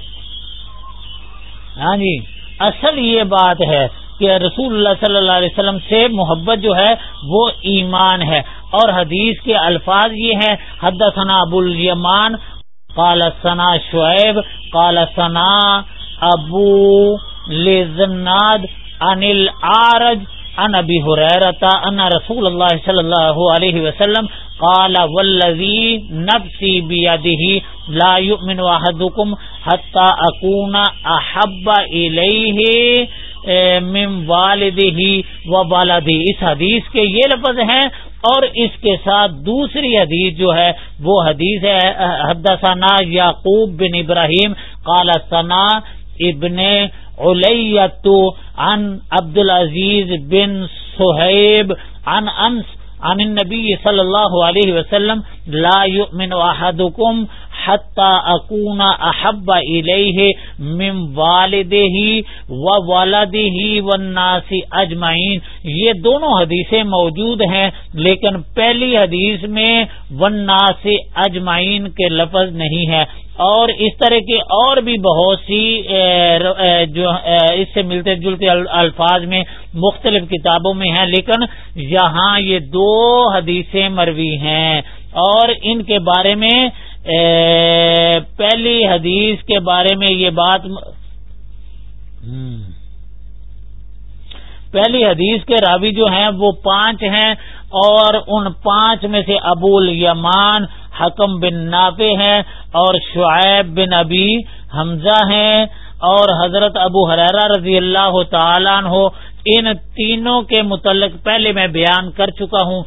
ہاں جی. اصل یہ بات ہے کہ رسول اللہ صلی اللہ علیہ وسلم سے محبت جو ہے وہ ایمان ہے. اور حدیث کے الفاظ یہ ہیں، حدثنا ابو الیمان قال ثنا شعیب، قال ثنا ابو لزناد انل آرج ان ابی حریرتا ان رسول اللہ صلی اللہ علیہ وسلم قال والذی نفسی بیدہ لا یؤمن واحدکم حتی اکون احب الیہ من والدہ و والدہ اس حدیث کے یہ لفظ ہیں اور اس کے ساتھ دوسری حدیث جو ہے، وہ حدیث ہے، حدثنا یعقوب بن ابراہیم۔ قال ثنا ابن علیت عن عبد العزیز بن سہیب عن انس عن النبی صلی اللہ علیہ وسلم، لا يؤمن احدكم حتى اكون احب اليه من والده وولده والناس اجمعین یہ دونوں حدیثیں موجود ہیں، لیکن پہلی حدیث میں والناس اجمعین کے لفظ نہیں ہے۔ اور اس طرح کے اور بھی بہت سی جو اس سے ملتے جلتے الفاظ میں مختلف کتابوں میں ہیں، لیکن یہاں یہ دو حدیثیں مروی ہیں۔ اور ان کے بارے میں پہلی حدیث کے بارے میں یہ بات پہلی حدیث کے راوی جو ہیں وہ پانچ ہیں اور ان پانچ میں سے ابول یمان حکم بن نافع ہیں اور شعیب بن ابی حمزہ ہیں اور حضرت ابو حرارہ رضی اللہ تعالیٰ ہو ان تینوں کے متعلق پہلے میں بیان کر چکا ہوں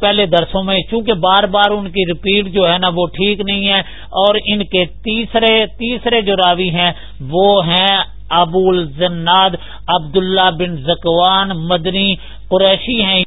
پہلے درسوں میں، چونکہ بار بار ان کی رپیٹ جو ہے نا وہ ٹھیک نہیں ہے، اور ان کے تیسرے تیسرے جو راوی ہیں وہ ہیں ابو الزناد عبداللہ بن زکوان مدنی قریشی ہیں۔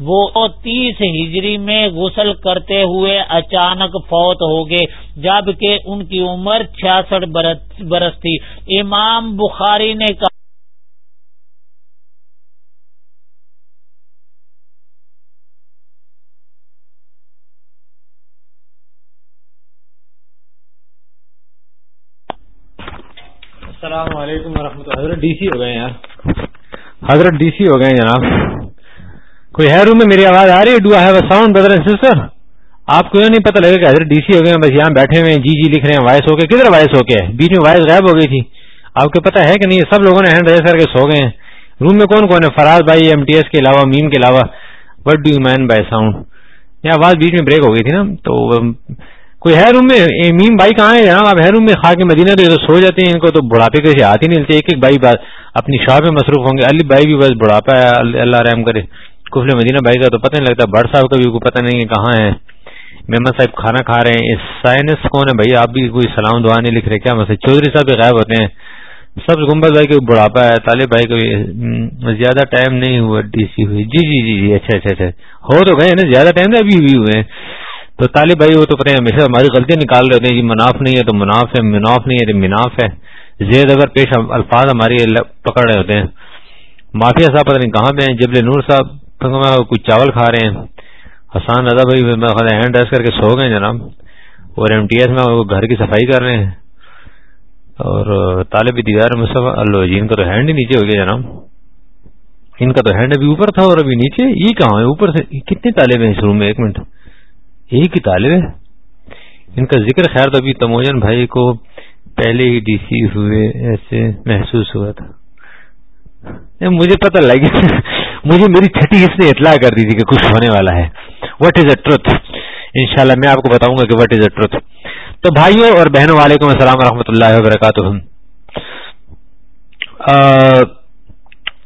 وہ تیس ہجری میں غسل کرتے ہوئے اچانک فوت ہو گئے جبکہ ان کی عمر چھیاسٹھ برس تھی۔ امام بخاری نے کہا السلام علیکم ورحمۃ اللہ حضرت ڈی سی ہو گئے یار۔ حضرت ڈی سی ہو گئے جناب۔ کوئی ہے روم میں میری آواز آ رہی ہے؟ Do have sound brother sister آپ کو یہ نہیں پتا لگے کہ حضرت ڈی سی ہو گئے بس یہاں بیٹھے ہوئے جی جی لکھ رہے ہیں، وائس ہو کے کدھر وائس ہو کے بیچ میں وائس غائب ہو گئی تھی۔ آپ کو پتا ہے کہ نہیں، سب لوگوں نے ہینڈ ریز کر کے سو گئے ہیں۔ روم میں کون کون ہے؟ فراز بھائی ایم ٹی ایس کے علاوہ، میم کے علاوہ۔ What do you mean by sound یہ آواز بیچ میں بریک ہو گئی تھی نا، تو کوئی ہے روم میں؟ میم بھائی کہاں ہے جناب؟ آپ ہے روم میں خا کے مدینہ تو سو جاتے ہیں، ان کو تو بڑھاپے کیسے آتی نہیں ملتی ایک ایک بھائی بات اپنی شاپ میں مصروف ہوں گے۔ علی بھائی بھی بس بڑھاپا ہے اللہ رحم کرے۔ کفل مدینہ بھائی کا تو پتہ نہیں لگتا بڑ صاحب کا بھی پتہ نہیں ہے کہاں ہے محمد صاحب کھانا کھا رہے ہیں۔ سائنس کون ہے بھائی؟ آپ بھی کوئی سلام دعا نہیں لکھ رہے، کیا مسئلہ؟ چودھری صاحب بھی غائب ہوتے ہیں۔ سب گمبد بھائی کا بڑھاپا ہے، طالب بھائی کا بھی زیادہ ٹائم نہیں ہوا ڈی سی ہوئی جی جی جی جی اچھا اچھا اچھا۔ ہو تو گئے نا، زیادہ ٹائم ابھی بھی ہوئے ہیں۔ تو طالب بھائی وہ تو پتہ ہمیشہ ہماری غلطیاں نکال رہے ہوتے ہیں جی مناف نہیں ہے تو مناف ہے، مناف نہیں ہے تو مناف ہے۔ زید اگر پیش الفاظ ہماری پکڑ رہے ہوتے ہیں۔ مافیا صاحب پتہ نہیں کہاں پہ ہیں، جبل نور صاحب۔ میں کچھ چاول کھا رہے ہیں۔ حسان رضا بھائی ہینڈ ریس کر کے سو گئے جناب۔ اور ایم ٹی ایس میں گھر کی صفائی کر رہے ہیں۔ اور طالب دیدار مصطفیٰ اللہ جی ان کا تو ہینڈ ہی نیچے ہو گیا جناب۔ ان کا تو ہینڈ ابھی اوپر تھا اور ابھی نیچے۔ یہ کہاں ہے؟ اوپر سے کتنے طالب ہیں اس روم میں؟ ایک منٹ۔ ایک ہی طالب ہے ان کا ذکر خیر تو ابھی تموجن بھائی کو پہلے ہی ڈی سی ہوئے، ایسے محسوس ہوا تھا۔ مجھے پتہ لگی۔ مجھے میری چھٹی اس نے اطلاع کر دی تھی کہ کچھ ہونے والا ہے۔ وٹ از اے ٹروتھ ان شاء اللہ میں آپ کو بتاؤں گا کہ وٹ از اے ٹروتھ تو بھائیوں اور بہنوں، وعلیکم السلام و رحمۃ اللہ وبرکاتہ۔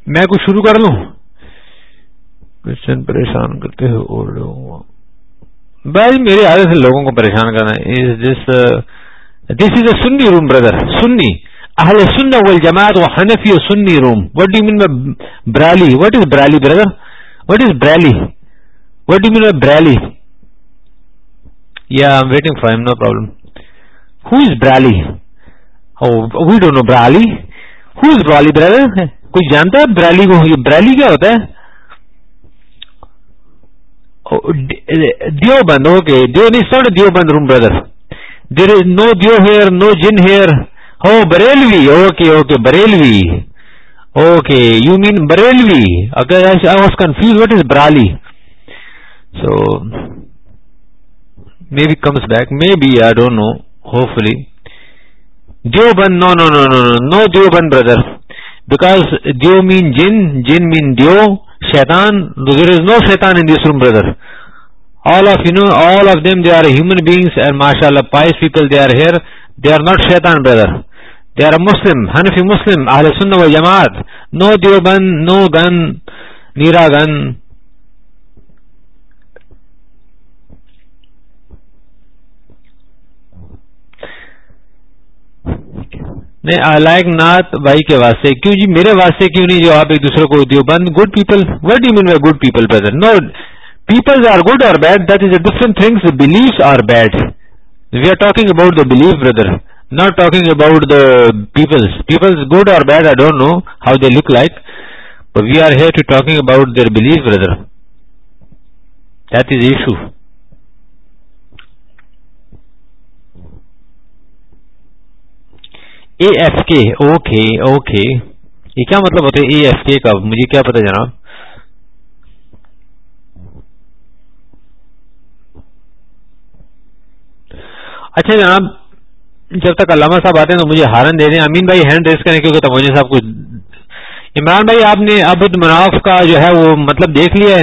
میں کچھ شروع کر لوں۔ پریشان کرتے ہو اور بھائی میرے عادت سے لوگوں کو پریشان کرنا۔ دس دس از اے سنی روم بردر سنی اہل سن والجماعت و حنفی و سنی روم. What do mean Barelvi what is Barelvi brother what is Barelvi what do mean Barelvi یا I'm waiting for no problem who is Barelvi we do know Barelvi who is Barelvi brother کوئی جانتا ہے برالی کو؟ یہ برالی کیا ہوتا ہے؟ دیوبند اوکے دیو نہیں سن Deoband room brother there is no Dev here no جن here oh Barelvi, okay okay, Barelvi. Okay you mean Barelvi? اگر I was confused what is Bareilly? So maybe comes back maybe I don't know hopefully Deoband no no no no no Deoband brother because Dev mean جن جن مین دیو شیطان دیر از نو شیطان in this room brother all of you know all of them they are human beings and mashallah pious people they are here. They are not shaitan brother. They are a muslim hanafi muslim ahl sunnah wal jamaat. No deoban no gun nira gun. نہیں لائک نات بھائی کے واسطے کیوں جی میرے واسطے کیوں نہیں جو آپ ایک دوسرے کو Deoband good people what you mean by good people brother no people are good or bad that is a different things belief are bad we are talking about the belief brother not talking about the peoples people's good or bad I don't know how they look like we are here to talking about their belief brother that is issue A F K okay okay یہ کیا مطلب ہوتا ہے اے ایف کے کا؟ مجھے کیا پتا جناب؟ اچھا جناب جب تک علامہ صاحب آتے ہیں تو مجھے ہارن دے دیں۔ امین بھائی ہینڈ ریس کریں کیونکہ تموجہ صاحب کچھ عمران بھائی، آپ نے ابد مناف کا جو ہے وہ مطلب دیکھ لیا ہے۔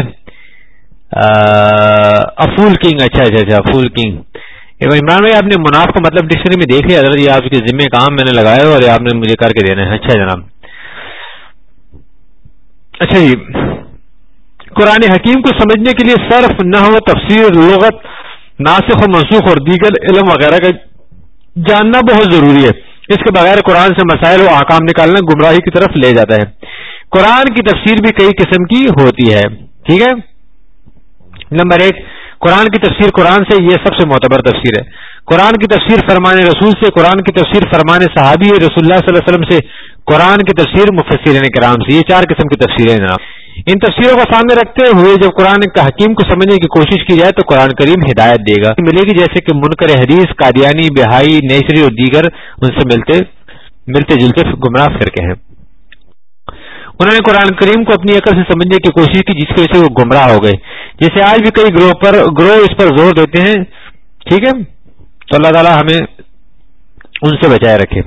افول کنگ اچھا اچھا اچھا افول کنگ عمران بھائی، آپ نے مناف کا مطلب ڈکشنری میں دیکھ لیا۔ حضرت یہ آپ کے ذمہ کام میں نے لگایا اور آپ نے مجھے کر کے دینا ہے۔ اچھا جناب۔ اچھا جی۔ قرآن حکیم کو سمجھنے کے لیے صرف نہ ہو تفسیر، لغت، ناسخ و منسوخ اور دیگر علم وغیرہ کا جاننا بہت ضروری ہے۔ اس کے بغیر قرآن سے مسائل و آکام نکالنا گمراہی کی طرف لے جاتا ہے۔ قرآن کی تفسیر بھی کئی قسم کی ہوتی ہے۔ ٹھیک ہے؟ نمبر ایک، قرآن کی تفسیر قرآن سے یہ سب سے معتبر تفسیر ہے۔ قرآن کی تفسیر فرمان رسول سے، قرآن کی تفسیر فرمان صحابی رسول اللہ صلی اللہ علیہ وسلم سے، قرآن کی تفسیر مفسر کرام سے۔ یہ چار قسم کی تفسیریں جناب ان تفسیروں کو سامنے رکھتے ہوئے جب قرآن کا حکیم کو سمجھنے کی کوشش کی جائے تو قرآن کریم ہدایت دے گا۔ ملے گی جیسے کہ منکر حدیث، قادیانی، بہائی نیسری اور دیگر ان سے ملتے ملتے جلتے گمراہ فرقے ہیں۔ انہوں نے قرآن کریم کو اپنی عقل سے سمجھنے کی کوشش کی، جس کی وجہ سے وہ گمراہ ہو گئے۔ جیسے آج بھی کئی گروہ پر، گروہ اس پر زور دیتے ہیں، ٹھیک ہے؟ تو اللہ تعالیٰ ہمیں ان سے بچائے رکھے۔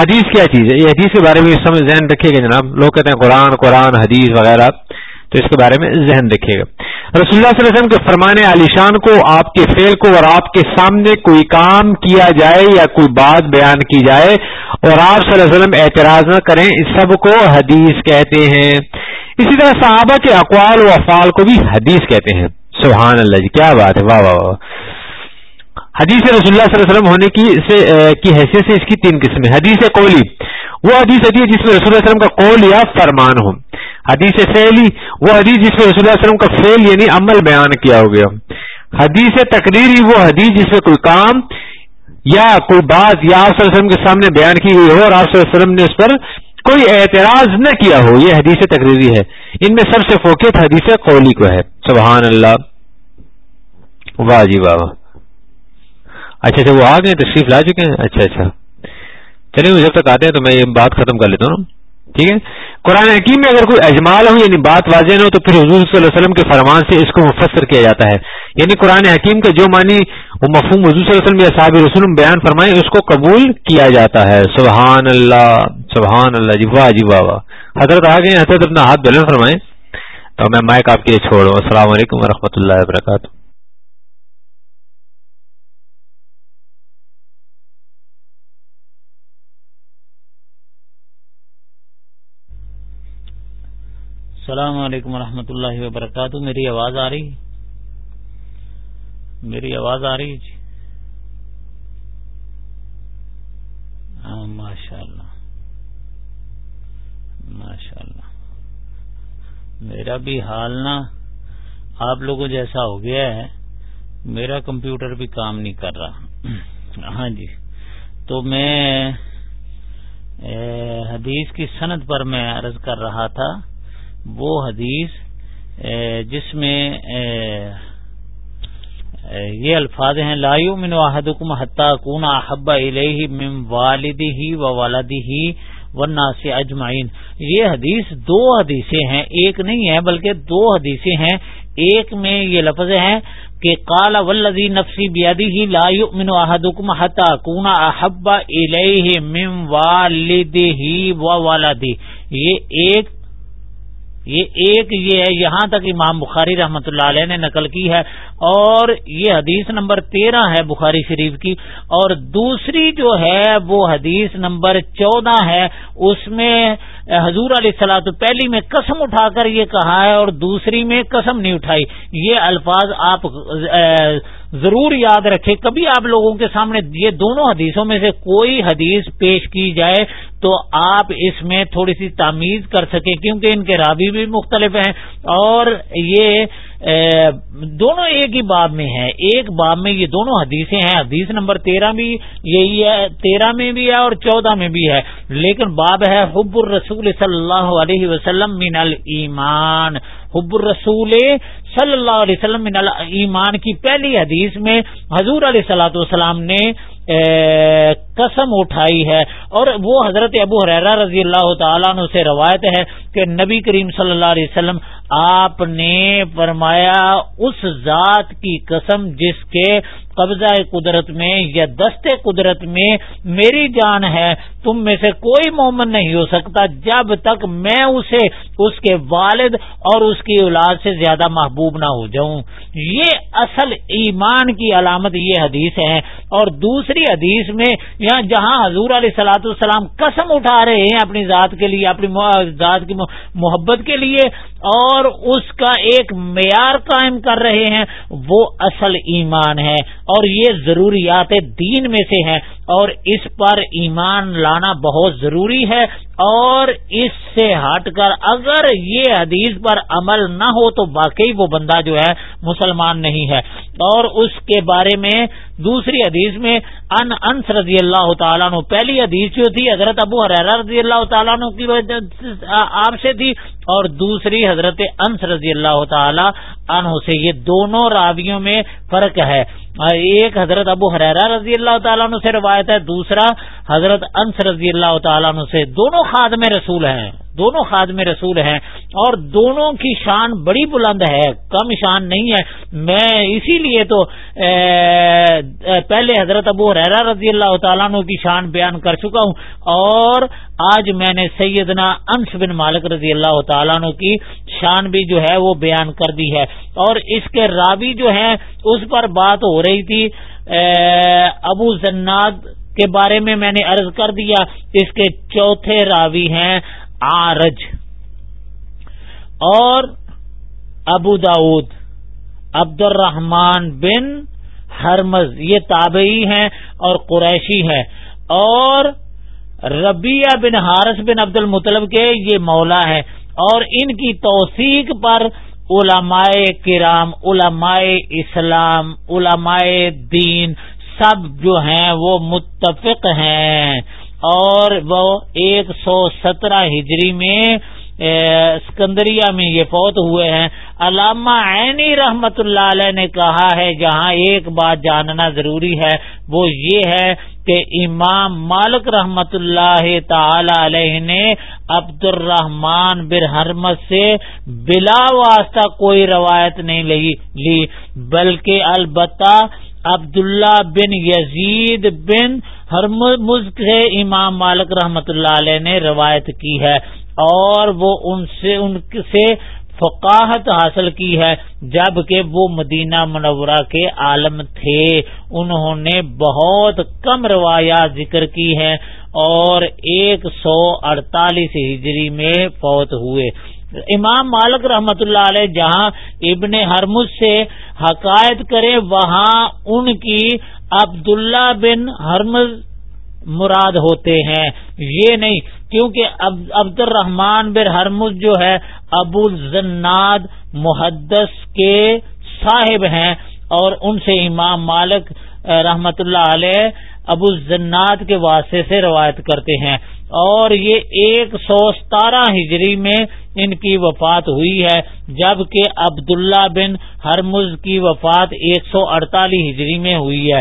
حدیث کیا چیز ہے؟ یہ حدیث کے بارے میں سمجھ ذہن رکھے گا جناب۔ لوگ کہتے ہیں قرآن قرآن، حدیث وغیرہ۔ تو اس کے بارے میں ذہن رکھے گا۔ رسول اللہ صلی اللہ علیہ وسلم کے فرمانے علیشان کو، آپ کے فیل کو اور آپ کے سامنے کوئی کام کیا جائے یا کوئی بات بیان کی جائے اور آپ صلی اللہ علیہ وسلم اعتراض نہ کریں، اس سب کو حدیث کہتے ہیں۔ اسی طرح صحابہ کے اقوال و افعال کو بھی حدیث کہتے ہیں۔ سبحان اللہ جی کیا بات ہے! واہ واہ واہ۔ حدیث رسول اللہ صلی اللہ علیہ وسلم ہونے کی سے کی حیثیت سے اس کی تین قسمیں، حدیث قولی۔ وہ حدیث حدیث جس میں رسول اللہ علیہ وسلم کا قول یا فرمان ہو۔ حدیث فعلی، وہ حدیث جس میں رسول اللہ علیہ وسلم کا فعل یعنی عمل بیان کیا ہو گیا۔ حدیث تقریری، وہ حدیث جس میں کوئی کام یا کوئی بات یا آپ صلی اللہ علیہ وسلم کے سامنے بیان کی گئی ہو اور آپ صلی اللہ علیہ وسلم نے اس پر کوئی اعتراض نہ کیا ہو، یہ حدیث تقریری ہے۔ ان میں سب سے فوقیت حدیث قولی کو ہے۔ سبحان اللہ۔ واہ جی واہ۔ اچھا اچھا وہ آ گئے تشریف لا چکے ہیں؟ اچھا اچھا۔ چلیے جب تک آتے ہیں تو میں یہ بات ختم کر لیتا ہوں۔ ٹھیک ہے؟ قرآن حکیم میں اگر کوئی اجمال ہو یعنی بات واضح نہ ہو، تو پھر حضور صلی اللہ علیہ وسلم کے فرمان سے اس کو مفسر کیا جاتا ہے۔ یعنی قرآن حکیم کا جو معنی وہ مفہوم حضور صلی اللہ علیہ وسلم یا صحابی رسول بیان فرمائے، اس کو قبول کیا جاتا ہے۔ سبحان اللہ سبحان اللہ جی واہ جی واہ واہ۔ حضرت آ گئے حضرت اپنا ہاتھ بلند فرمائیں۔ تو میں مائک آپ کے لیے چھوڑ دوں السلام علیکم و اللہ وبرکاتہ۔ السلام علیکم ورحمۃ اللہ وبرکاتہ۔ میری آواز آ رہی؟ میری آواز آ رہی جی؟ ہاں ماشاء اللہ ماشاء اللہ میرا بھی حال نا آپ لوگوں جیسا ہو گیا ہے۔ میرا کمپیوٹر بھی کام نہیں کر رہا۔ ہاں جی۔ تو میں حدیث کی صنعت پر میں عرض کر رہا تھا۔ وہ حدیث جس میں یہ الفاظ ہیں، لا یؤمن احدکم حتا کون احب الیہ من والدہ و والدہ والناس اجمعین۔ یہ حدیث دو حدیثیں ہیں، ایک نہیں ہے بلکہ دو حدیثیں ہیں۔ ایک میں یہ لفظ ہے کہ قال والذی نفسی بیادی لا یؤمن احدکم حتا کون احب الیہ من والدہ و والدہ یہ ایک یہ ایک یہ ہے، یہاں تک امام بخاری رحمت اللہ علیہ نے نقل کی ہے اور یہ حدیث نمبر تیرہ ہے بخاری شریف کی اور دوسری جو ہے وہ حدیث نمبر چودہ ہے، اس میں حضور علیہ السلام پہلی میں قسم اٹھا کر یہ کہا ہے اور دوسری میں قسم نہیں اٹھائی۔ یہ الفاظ آپ ضرور یاد رکھے کبھی آپ لوگوں کے سامنے یہ دونوں حدیثوں میں سے کوئی حدیث پیش کی جائے تو آپ اس میں تھوڑی سی تعمیز کر سکیں، کیونکہ ان کے رابی بھی مختلف ہیں اور یہ دونوں ایک ہی باب میں ہے ایک باب میں یہ دونوں حدیثیں ہیں۔ حدیث نمبر تیرہ بھی یہی ہے، تیرہ میں بھی ہے اور چودہ میں بھی ہے۔ لیکن باب ہے، حب الرسول صلی اللہ علیہ وسلم من المان حب الرسول صلی اللہ علیہ وسلم من ایمان کی پہلی حدیث میں حضور علیہ سلاۃ والسلام نے قسم اٹھائی ہے۔ اور وہ حضرت ابو حرا رضی اللہ تعالیٰ عنہ سے روایت ہے کہ نبی کریم صلی اللہ علیہ وسلم آپ نے فرمایا اس ذات کی قسم جس کے قبضہ قدرت میں یا دست قدرت میں میری جان ہے، تم میں سے کوئی مومن نہیں ہو سکتا جب تک میں اسے، اس کے والد اور اس کی اولاد سے زیادہ محبوب نہ ہو جاؤں۔ یہ اصل ایمان کی علامت یہ حدیث ہے۔ اور دوسری حدیث میں یہاں جہاں حضور علیہ سلاۃ السلام قسم اٹھا رہے ہیں اپنی ذات کے لیے، اپنی ذات کی محبت کے لیے، اور اس کا ایک معیار قائم کر رہے ہیں، وہ اصل ایمان ہے اور یہ ضروریات دین میں سے ہیں اور اس پر ایمان لانا بہت ضروری ہے اور اس سے ہٹ کر اگر یہ حدیث پر عمل نہ ہو تو واقعی وہ بندہ جو ہے مسلمان نہیں ہے۔ اور اس کے بارے میں دوسری حدیث میں ان انس رضی اللہ تعالیٰ عنہ، پہلی حدیث جو تھی، حضرت ابو حرا رضی اللہ تعالیٰ عنہ کی آپ سے تھی اور دوسری حضرت انس رضی اللہ تعالی عنہ سے یہ دونوں راویوں میں فرق ہے۔ ایک حضرت ابو حرا رضی اللہ تعالیٰ عنہ سے روایت ہے، دوسرا حضرت انس رضی اللہ تعالیٰ عنہ سے، دونوں خادم رسول ہیں، دونوں خادم رسول ہیں، اور دونوں کی شان بڑی بلند ہے، کم شان نہیں ہے۔ میں اسی لیے تو پہلے حضرت ابو ریرا رضی اللہ تعالیٰ عنہ کی شان بیان کر چکا ہوں، اور آج میں نے سیدنا انس بن مالک رضی اللہ تعالیٰ عنہ کی شان بھی جو ہے وہ بیان کر دی ہے۔ اور اس کے رابی جو ہیں، اس پر بات ہو رہی تھی ابو زناد کے بارے میں میں نے عرض کر دیا، اس کے چوتھے راوی ہیں آرج اور ابو داود عبد الرحمان بن ہرمز یہ تابعی ہیں اور قریشی ہے اور ربیہ بن حارث بن عبد المطلب کے یہ مولا ہے اور ان کی توثیق پر علماء کرام، علماء اسلام، علماء دین سب جو ہیں وہ متفق ہیں۔ اور وہ ایک سو سترہ ہجری میں اسکندریہ میں یہ فوت ہوئے ہیں۔ علامہ عینی رحمت اللہ علیہ نے کہا ہے، جہاں ایک بات جاننا ضروری ہے، وہ یہ ہے کہ امام مالک رحمت اللہ تعالی علیہ نے عبد الرحمان بر حرمت سے بلا واسطہ کوئی روایت نہیں لی، بلکہ البتہ عبداللہ بن یزید بن ہرمز سے امام مالک رحمت اللہ علیہ نے روایت کی ہے اور وہ ان سے ان سے فقاہت حاصل کی ہے جبکہ وہ مدینہ منورہ کے عالم تھے۔ انہوں نے بہت کم روایات ذکر کی ہیں اور ایک سو اڑتالیس ہجری میں فوت ہوئے۔ امام مالک رحمت اللہ علیہ جہاں ابن حرمز سے حقائق کرے وہاں ان کی عبداللہ بن حرمز مراد ہوتے ہیں۔ یہ نہیں، کیونکہ عبد الرحمان بن حرمز جو ہے ابو الزناد محدث کے صاحب ہیں اور ان سے امام مالک رحمت اللہ علیہ ابو الزناد کے واسطے سے روایت کرتے ہیں۔ اور یہ ایک سو ستارہ ہجری میں ان کی وفات ہوئی ہے، جبکہ عبداللہ بن ہرمز کی وفات ایک سو اڑتالیس ہجری میں ہوئی ہے۔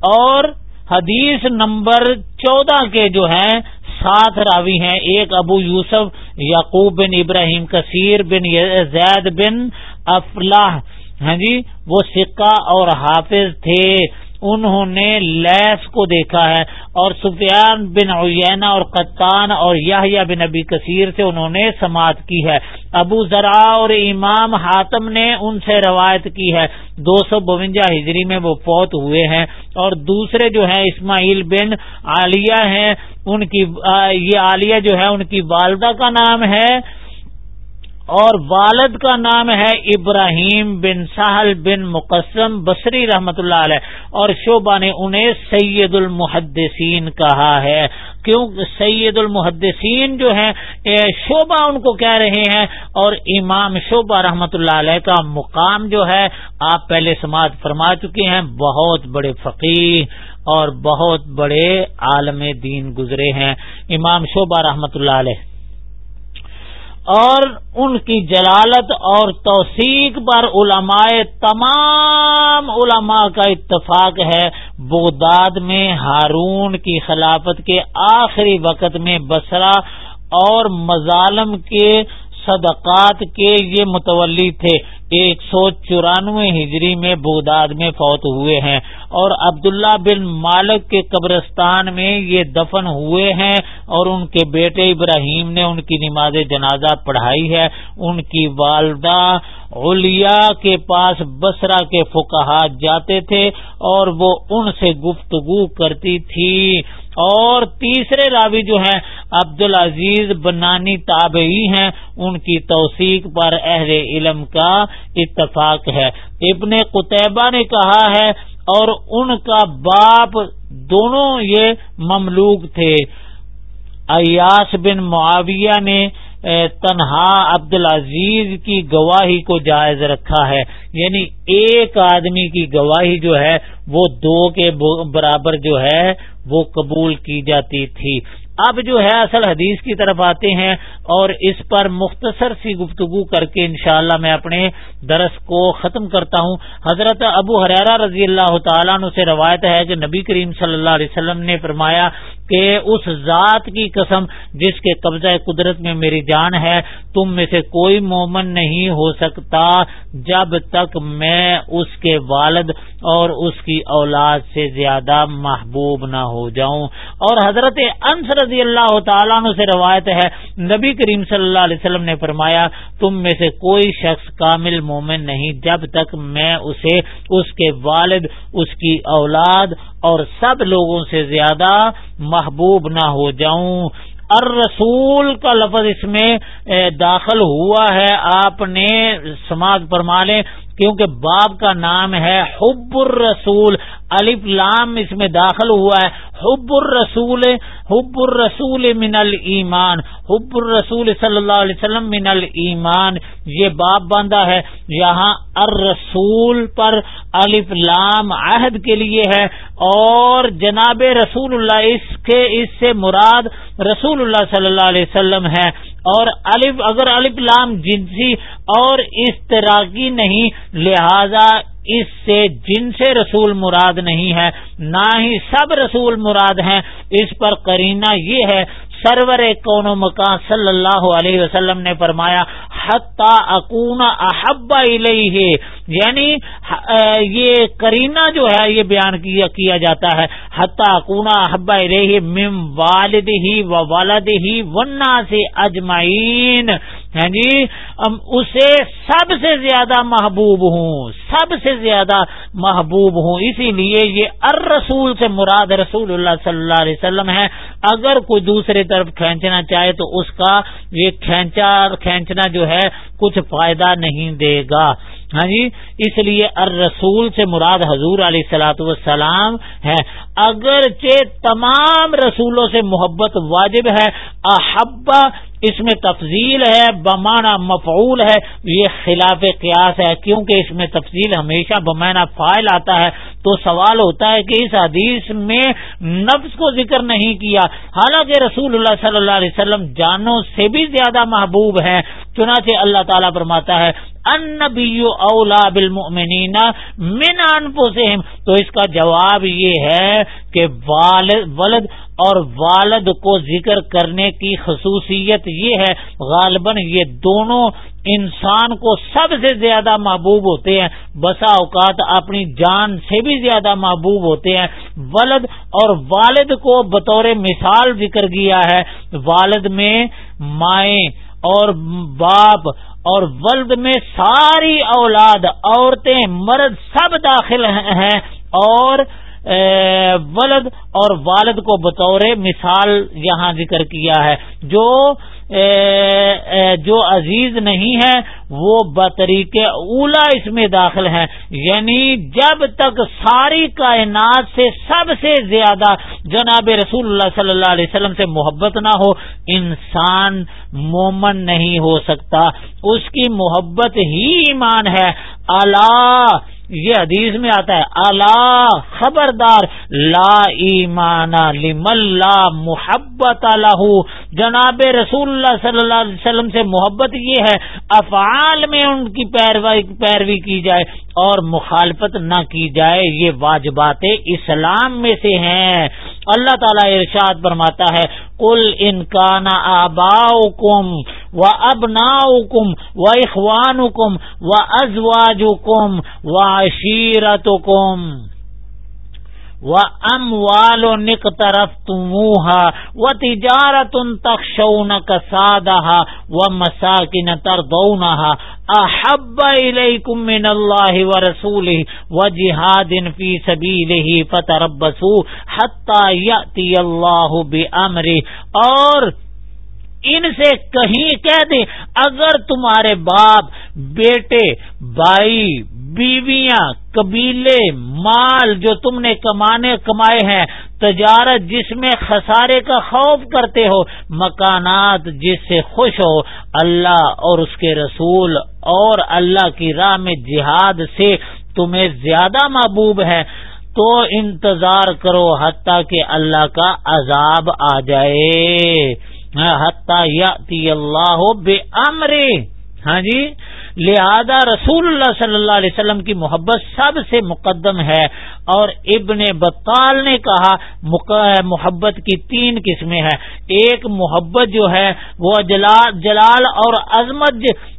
اور حدیث نمبر چودہ کے جو ہیں، سات راوی ہیں، ایک ابو یوسف، یعقوب بن ابراہیم کثیر بن زید بن افلاح۔ ہاں جی وہ سکہ اور حافظ تھے۔ انہوں نے لیس کو دیکھا ہے اور سفیان بن عینا اور قطان اور یاہیا بن ابی کثیر سے انہوں نے سماعت کی ہے۔ ابو ذرا اور امام حاتم نے ان سے روایت کی ہے۔ دو سو بونجا ہجری میں وہ فوت ہوئے ہیں۔ اور دوسرے جو ہیں، اسماعیل بن عالیہ ہیں۔ ان کی یہ عالیہ جو ہے ان کی والدہ کا نام ہے۔ اور والد کا نام ہے ابراہیم بن ساحل بن مقسم بصری رحمت اللہ علیہ، اور شعبہ نے انہیں سید المحدثین کہا ہے۔ کیوں سید المحدثین جو ہیں شعبہ ان کو کہہ رہے ہیں، اور امام شعبہ رحمت اللہ علیہ کا مقام جو ہے، آپ پہلے سماعت فرما چکے ہیں، بہت بڑے فقیر اور بہت بڑے عالم دین گزرے ہیں۔ امام شعبہ رحمت اللہ علیہ اور ان کی جلالت اور توثیق پر علماء تمام علماء کا اتفاق ہے۔ بغداد میں ہارون کی خلافت کے آخری وقت میں بسرا اور مظالم کے صدقات کے یہ متولی تھے۔ ایک سو چورانوے ہجری میں بغداد میں فوت ہوئے ہیں اور عبداللہ بن مالک کے قبرستان میں یہ دفن ہوئے ہیں اور ان کے بیٹے ابراہیم نے ان کی نماز جنازہ پڑھائی ہے۔ ان کی والدہ علیا کے پاس بسرا کے فکہات جاتے تھے اور وہ ان سے گفتگو کرتی تھی۔ اور تیسرے راوی جو ہیں عبد العزیز بنانی تابعی ہیں، ان کی توثیق پر اہل علم کا اتفاق ہے۔ ابن قطبہ نے کہا ہے، اور ان کا باپ دونوں یہ مملوک تھے۔ ایاس بن معاویہ نے تنہا عبد العزیز کی گواہی کو جائز رکھا ہے۔ یعنی ایک آدمی کی گواہی جو ہے، وہ دو کے برابر جو ہے، وہ قبول کی جاتی تھی۔ اب جو ہے، اصل حدیث کی طرف آتے ہیں اور اس پر مختصر سی گفتگو کر کے انشاءاللہ میں اپنے درس کو ختم کرتا ہوں۔ حضرت ابو حریرا رضی اللہ تعالیٰ عنہ سے روایت ہے کہ نبی کریم صلی اللہ علیہ وسلم نے فرمایا کہ اس ذات کی قسم جس کے قبضہ قدرت میں میری جان ہے، تم میں سے کوئی مومن نہیں ہو سکتا جب تک میں اس کے والد اور اس کی اولاد سے زیادہ محبوب نہ ہو جاؤں۔ اور حضرت انس رضی اللہ تعالیٰ عنہ سے روایت ہے، نبی کریم صلی اللہ علیہ وسلم نے فرمایا، تم میں سے کوئی شخص کامل مومن نہیں جب تک میں اسے، اس کے والد، اس کی اولاد اور سب لوگوں سے زیادہ محبوب نہ ہو جاؤں۔ الرسول کا لفظ اس میں داخل ہوا ہے۔ آپ نے سماج پر لیں۔ کیونکہ باب کا نام ہے حب الرسول، الف لام اس میں داخل ہوا ہے۔ حب الرسول حب الرسول من المان حب الرسول صلی اللہ علیہ وسلم من المان یہ باب باندھا ہے۔ یہاں الرسول پر الف لام عہد کے لیے ہے۔ اور جناب رسول اللہ، اس کے، اس سے مراد رسول اللہ صلی اللہ علیہ وسلم ہے۔ اور الف اگر الف لام جنسی اور استراکی نہیں، لہذا اس سے جن سے رسول مراد نہیں ہے، نہ ہی سب رسول مراد ہیں۔ اس پر کرینہ یہ ہے، سرور کون و مکان صلی اللہ علیہ وسلم نے فرمایا حتا اکونا احب علیہ یعنی یہ کرینہ جو ہے، یہ بیان کیا کیا جاتا ہے حتا اکونا احبا الیہ مم والد ہی و والد ہی ونا سے اجمعین ہاں جی اسے سب سے زیادہ محبوب ہوں، سب سے زیادہ محبوب ہوں۔ اسی لیے یہ ار رسول سے مراد رسول اللہ صلی اللہ علیہ وسلم ہے۔ اگر کوئی دوسری طرف کھینچنا چاہے تو اس کا یہ کھینچا، کھینچنا جو ہے کچھ فائدہ نہیں دے گا۔ ہاں جی؟ اس لیے ار رسول سے مراد حضور علیہ السلاۃ والسلام ہے۔ اگرچہ تمام رسولوں سے محبت واجب ہے احبا اس میں تفضیل ہے بمانا مفعول ہے، یہ خلاف قیاس ہے، کیونکہ اس میں تفضیل ہمیشہ بمانا فائل آتا ہے۔ تو سوال ہوتا ہے کہ اس حدیث میں نفس کو ذکر نہیں کیا، حالانکہ رسول اللہ صلی اللہ علیہ وسلم جانوں سے بھی زیادہ محبوب ہیں، چنانچہ اللہ تعالیٰ فرماتا ہے النبی اولا بالمؤمنین من انفسہم تو اس کا جواب یہ ہے کہ والد ولد اور والد کو ذکر کرنے کی خصوصیت یہ ہے، غالباً یہ دونوں انسان کو سب سے زیادہ محبوب ہوتے ہیں۔ بسا اوقات اپنی جان سے بھی زیادہ محبوب ہوتے ہیں۔ ولد اور والد کو بطور مثال ذکر کیا ہے۔ والد میں مائیں اور باپ اور ولد میں ساری اولاد عورتیں مرد سب داخل ہیں اور ولد اور والد کو بطور مثال یہاں ذکر کیا ہے جو جو عزیز نہیں ہے وہ بطریق اولا اس میں داخل ہیں۔ یعنی جب تک ساری کائنات سے سب سے زیادہ جناب رسول اللہ صلی اللہ علیہ وسلم سے محبت نہ ہو، انسان مومن نہیں ہو سکتا۔ اس کی محبت ہی ایمان ہے۔ اللہ یہ حدیث میں آتا ہے اللہ خبردار، لا ایمان لمن لا محبت الح جناب رسول اللہ صلی اللہ علیہ وسلم سے محبت یہ ہے، افعال میں ان کی پیروی کی جائے اور مخالفت نہ کی جائے، یہ واجبات اسلام میں سے ہیں۔ اللہ تعالیٰ ارشاد فرماتا ہے کل انکان آبا کم و ابنا کم و اخوان کم و ازواج کم و عشیرت کم و ام والو نک طرف تموہا و تجارت ان تخشون کسادہ و مساکن تردونہا احب الیکم من اللہ و رسولہ و جہاد فی سبیلہ فتربسو حتی یأتی اللہ بی امری اور ان سے کہیں کہہ دیں، اگر تمہارے باپ، بیٹے، بھائی بیویاں، قبیلے، مال جو تم نے کمانے کمائے ہیں، تجارت جس میں خسارے کا خوف کرتے ہو، مکانات جس سے خوش ہو، اللہ اور اس کے رسول اور اللہ کی راہ میں جہاد سے تمہیں زیادہ محبوب ہے تو انتظار کرو حتیٰ کہ اللہ کا عذاب آ جائے۔ حتیٰ یا اللہ بے امرے ہاں جی؟ لہذا رسول اللہ صلی اللہ علیہ وسلم کی محبت سب سے مقدم ہے اور ابن بطال نے کہا محبت کی تین قسمیں ہیں۔ ایک محبت جو ہے، وہ جلال اور عظمت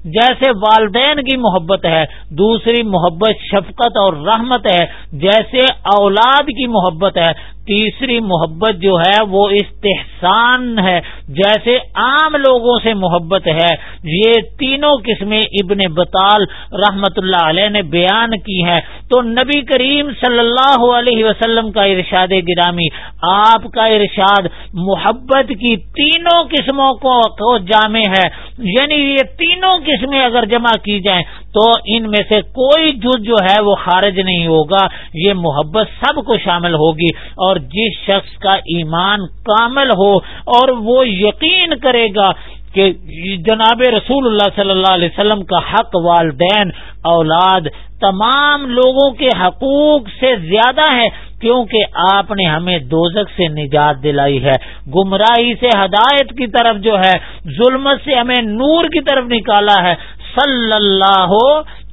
جیسے والدین کی محبت ہے، دوسری محبت شفقت اور رحمت ہے، جیسے اولاد کی محبت ہے، تیسری محبت جو ہے وہ استحسان ہے، جیسے عام لوگوں سے محبت ہے۔ یہ تینوں قسمیں ابن بطال رحمت اللہ علیہ نے بیان کی ہیں۔ تو نبی کریم صلی اللہ علیہ وسلم کا ارشاد گرامی، آپ کا ارشاد محبت کی تینوں قسموں کو جامع ہے۔ یعنی یہ تینوں قسمیں اگر جمع کی جائیں تو ان میں سے کوئی جز جو ہے وہ خارج نہیں ہوگا، یہ محبت سب کو شامل ہوگی اور جس شخص کا ایمان کامل ہو اور وہ یقین کرے گا کہ جناب رسول اللہ صلی اللہ علیہ وسلم کا حق والدین، اولاد، تمام لوگوں کے حقوق سے زیادہ ہے کیونکہ آپ نے ہمیں دوزک سے نجات دلائی ہے۔ گمراہی سے ہدایت کی طرف جو ہے، ظلمت سے ہمیں نور کی طرف نکالا ہے۔ صلی اللہ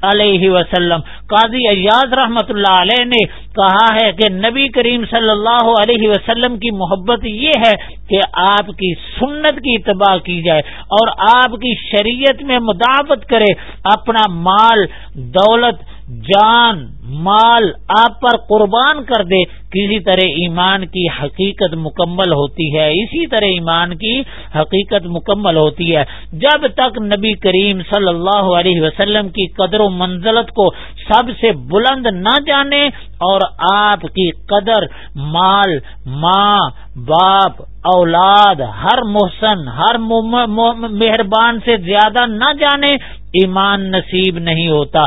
علیہ وسلم۔ قاضی ایاز رحمت اللہ علیہ نے کہا ہے کہ نبی کریم صلی اللہ علیہ وسلم کی محبت یہ ہے کہ آپ کی سنت کی اتباع کی جائے اور آپ کی شریعت میں مدافعت کرے، اپنا مال، دولت، جان مال آپ پر قربان کر دے، کسی طرح ایمان کی حقیقت مکمل ہوتی ہے، اسی طرح ایمان کی حقیقت مکمل ہوتی ہے۔ جب تک نبی کریم صلی اللہ علیہ وسلم کی قدر و منزلت کو سب سے بلند نہ جانے اور آپ کی قدر، مال، ماں، باپ، اولاد، ہر محسن، ہر مہربان سے زیادہ نہ جانے ایمان نصیب نہیں ہوتا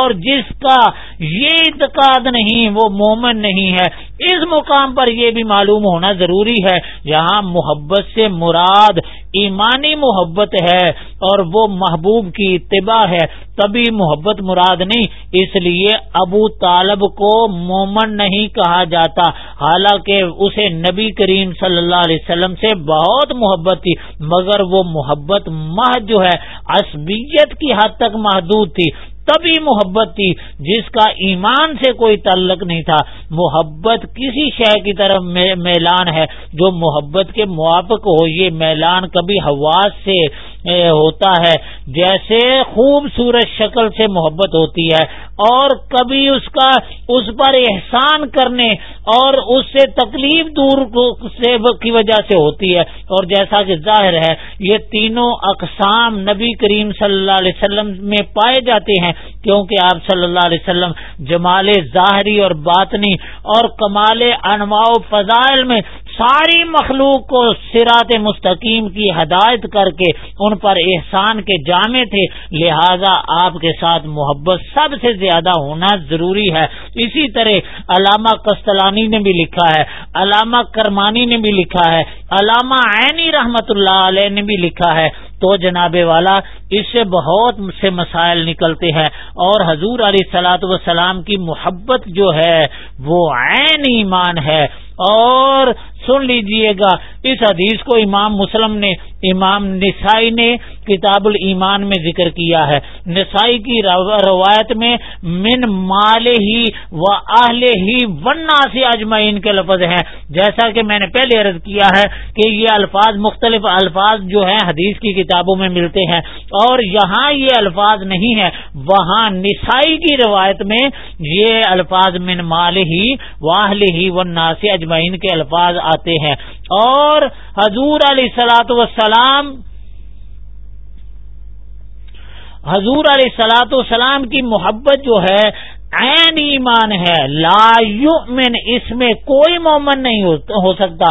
اور جس کا یہ اعتقاد نہیں، وہ مومن نہیں ہے۔ اس مقام پر یہ بھی معلوم ہونا ضروری ہے یہاں محبت سے مراد ایمانی محبت ہے اور وہ محبوب کی اتباع ہے، تبھی محبت مراد نہیں۔ اس لیے ابو طالب کو مومن نہیں کہا جاتا۔ حالانکہ اسے نبی کریم صلی اللہ علیہ وسلم سے بہت محبت تھی، مگر وہ محبت مہ جو ہے، عصبیت کی حد تک محدود تھی، تبھی محبت تھی، جس کا ایمان سے کوئی تعلق نہیں تھا۔ محبت کسی شے کی طرف میلان ہے، جو محبت کے موافق ہو، یہ میلان کبھی حواس سے ہوتا ہے۔ جیسے خوبصورت شکل سے محبت ہوتی ہے اور کبھی اس کا، اس پر احسان کرنے اور اس سے تکلیف دور سے کی وجہ سے ہوتی ہے۔ اور جیسا کہ ظاہر ہے، یہ تینوں اقسام نبی کریم صلی اللہ علیہ وسلم میں پائے جاتے ہیں۔ کیونکہ آپ صلی اللہ علیہ وسلم جمال ظاہری اور باطنی اور کمال انواع و فضائل میں ساری مخلوق کو سرات مستقیم کی ہدایت کر کے ان پر احسان کے جامع تھے، لہذا آپ کے ساتھ محبت سب سے زیادہ ہونا ضروری ہے۔ اسی طرح علامہ کستلانی نے بھی لکھا ہے، علامہ کرمانی نے بھی لکھا ہے، علامہ عینی رحمت اللہ علیہ نے بھی لکھا ہے۔ تو جناب والا، اس سے بہت سے مسائل نکلتے ہیں اور حضور علیہ سلاۃ وسلام کی محبت جو ہے، وہ عین ایمان ہے اور سن لیجیے گا۔ اس حدیث کو امام مسلم نے، امام نسائی نے کتاب الایمان میں ذکر کیا ہے۔ نسائی کی روایت میں من مال ہی و اہل ہی ورنہ سے اجمعین کے لفظ ہیں۔ جیسا کہ میں نے پہلے عرض کیا ہے کہ یہ الفاظ مختلف الفاظ جو ہیں حدیث کی کتابوں میں ملتے ہیں اور یہاں یہ الفاظ نہیں ہے وہاں نسائی کی روایت میں یہ الفاظ من مال ہی واہل ہی ورنہ سے اجمعین کے الفاظ آتے ہیں۔ اور حضور علیہ سلاۃ وسلام حضور علیہ سلاۃ والسلام کی محبت جو ہے عین ایمان ہے۔ لا یؤمن، اس میں کوئی مومن نہیں ہو سکتا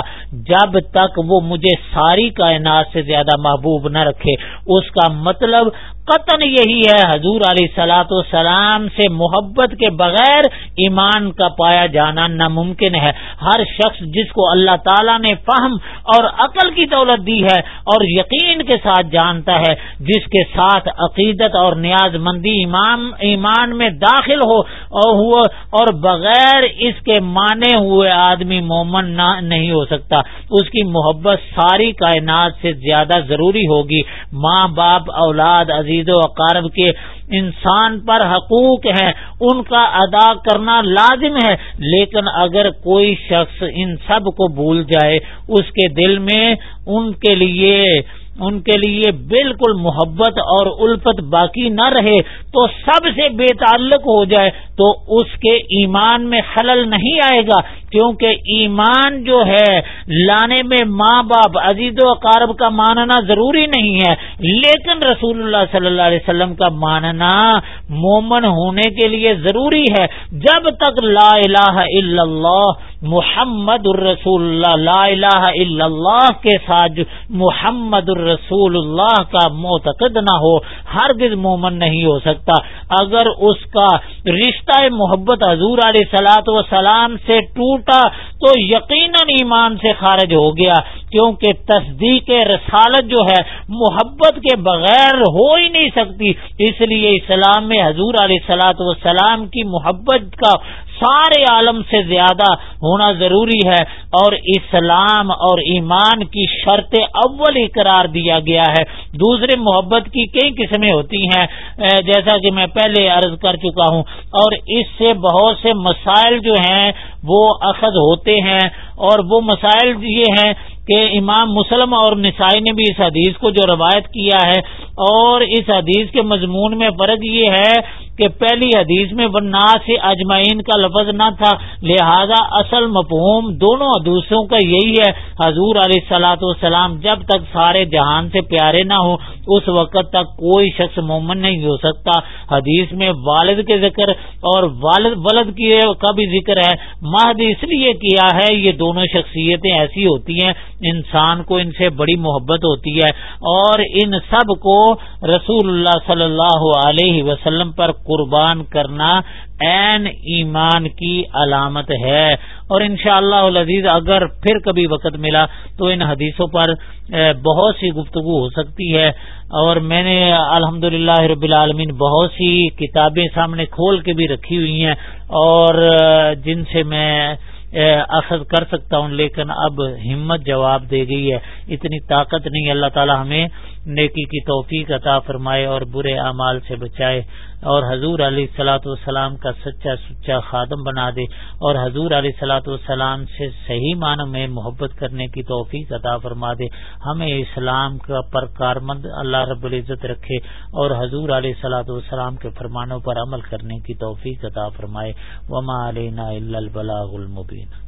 جب تک وہ مجھے ساری کائنات سے زیادہ محبوب نہ رکھے۔ اس کا مطلب قطن یہی ہے حضور علیہ سلاۃ والسلام سے محبت کے بغیر ایمان کا پایا جانا ناممکن ہے۔ ہر شخص جس کو اللہ تعالیٰ نے فہم اور عقل کی دولت دی ہے اور یقین کے ساتھ جانتا ہے، جس کے ساتھ عقیدت اور نیاز مندی ایمان ایمان میں داخل ہو اور بغیر اس کے مانے ہوئے آدمی مومن نہیں ہو سکتا۔ اس کی محبت ساری کائنات سے زیادہ ضروری ہوگی۔ ماں، باپ، اولاد عزیز عزیز و اقارب کے انسان پر حقوق ہیں، ان کا ادا کرنا لازم ہے، لیکن اگر کوئی شخص ان سب کو بھول جائے، اس کے دل میں ان کے لیے ان کے لیے بالکل محبت اور الفت باقی نہ رہے، تو سب سے بے تعلق ہو جائے، تو اس کے ایمان میں خلل نہیں آئے گا، کیونکہ ایمان جو ہے، لانے میں ماں باپ، عزیز و اقارب کا ماننا ضروری نہیں ہے۔ لیکن رسول اللہ صلی اللہ علیہ وسلم کا ماننا مومن ہونے کے لیے ضروری ہے۔ جب تک لا الہ الا اللہ محمد الرسول اللہ، لا الہ الا اللہ کے ساتھ محمد الرسول اللہ کا معتقد نہ ہو، ہرگز مومن نہیں ہو سکتا۔ اگر اس کا رشتہ محبت حضور علیہ سلاۃ و سلام سے ٹوٹا تو یقیناً ایمان سے خارج ہو گیا، کیونکہ تصدیق رسالت جو ہے محبت کے بغیر ہو ہی نہیں سکتی۔ اس لیے اسلام میں حضور علیہ سلاۃ وسلام کی محبت کا سارے عالم سے زیادہ ہونا ضروری ہے اور اسلام اور ایمان کی شرط اول قرار دیا گیا ہے۔ دوسرے محبت کی کئی قسمیں ہوتی ہیں جیسا کہ میں پہلے عرض کر چکا ہوں اور اس سے بہت سے مسائل جو ہیں وہ اخذ ہوتے ہیں اور وہ مسائل یہ ہیں کہ امام مسلم اور نسائی نے بھی اس حدیث کو جو روایت کیا ہے اور اس حدیث کے مضمون میں فرق یہ ہے کہ پہلی حدیث میں ورنہ سے اجمعین کا لفظ نہ تھا، لہذا اصل مفہوم دونوں حدیثوں کا یہی ہے۔ حضور علیہ سلاۃ والسلام جب تک سارے جہان سے پیارے نہ ہوں، اس وقت تک کوئی شخص مومن نہیں ہو سکتا۔ حدیث میں والد کے ذکر اور والد، ولد کا بھی ذکر ہے۔ مہد اس لیے کیا ہے، یہ دونوں شخصیتیں ایسی ہوتی ہیں، انسان کو ان سے بڑی محبت ہوتی ہے اور ان سب کو رسول اللہ صلی اللہ علیہ وسلم پر قربان کرنا این ایمان کی علامت ہے۔ اور انشاءاللہ شاء اللہ اگر پھر کبھی وقت ملا تو ان حدیثوں پر بہت سی گفتگو ہو سکتی ہے۔ اور میں نے الحمد رب العالمین بہت سی کتابیں سامنے کھول کے بھی رکھی ہوئی ہیں۔ اور جن سے میں اخذ کر سکتا ہوں، لیکن اب ہمت جواب دے گئی ہے۔ اتنی طاقت نہیں، اللہ تعالی ہمیں نیکی کی توفیق عطا فرمائے اور برے اعمال سے بچائے اور حضور علیہ سلاۃ والسلام کا سچا سچا خادم بنا دے اور حضور علیہ سلاۃ والسلام سے صحیح معنی میں محبت کرنے کی توفیق عطا فرما دے ہمیں اسلام کا پر کارمند اللہ رب العزت رکھے اور حضور علیہ سلاۃ والسلام کے فرمانوں پر عمل کرنے کی توفیق عطا فرمائے وما علینا البلاغ المبین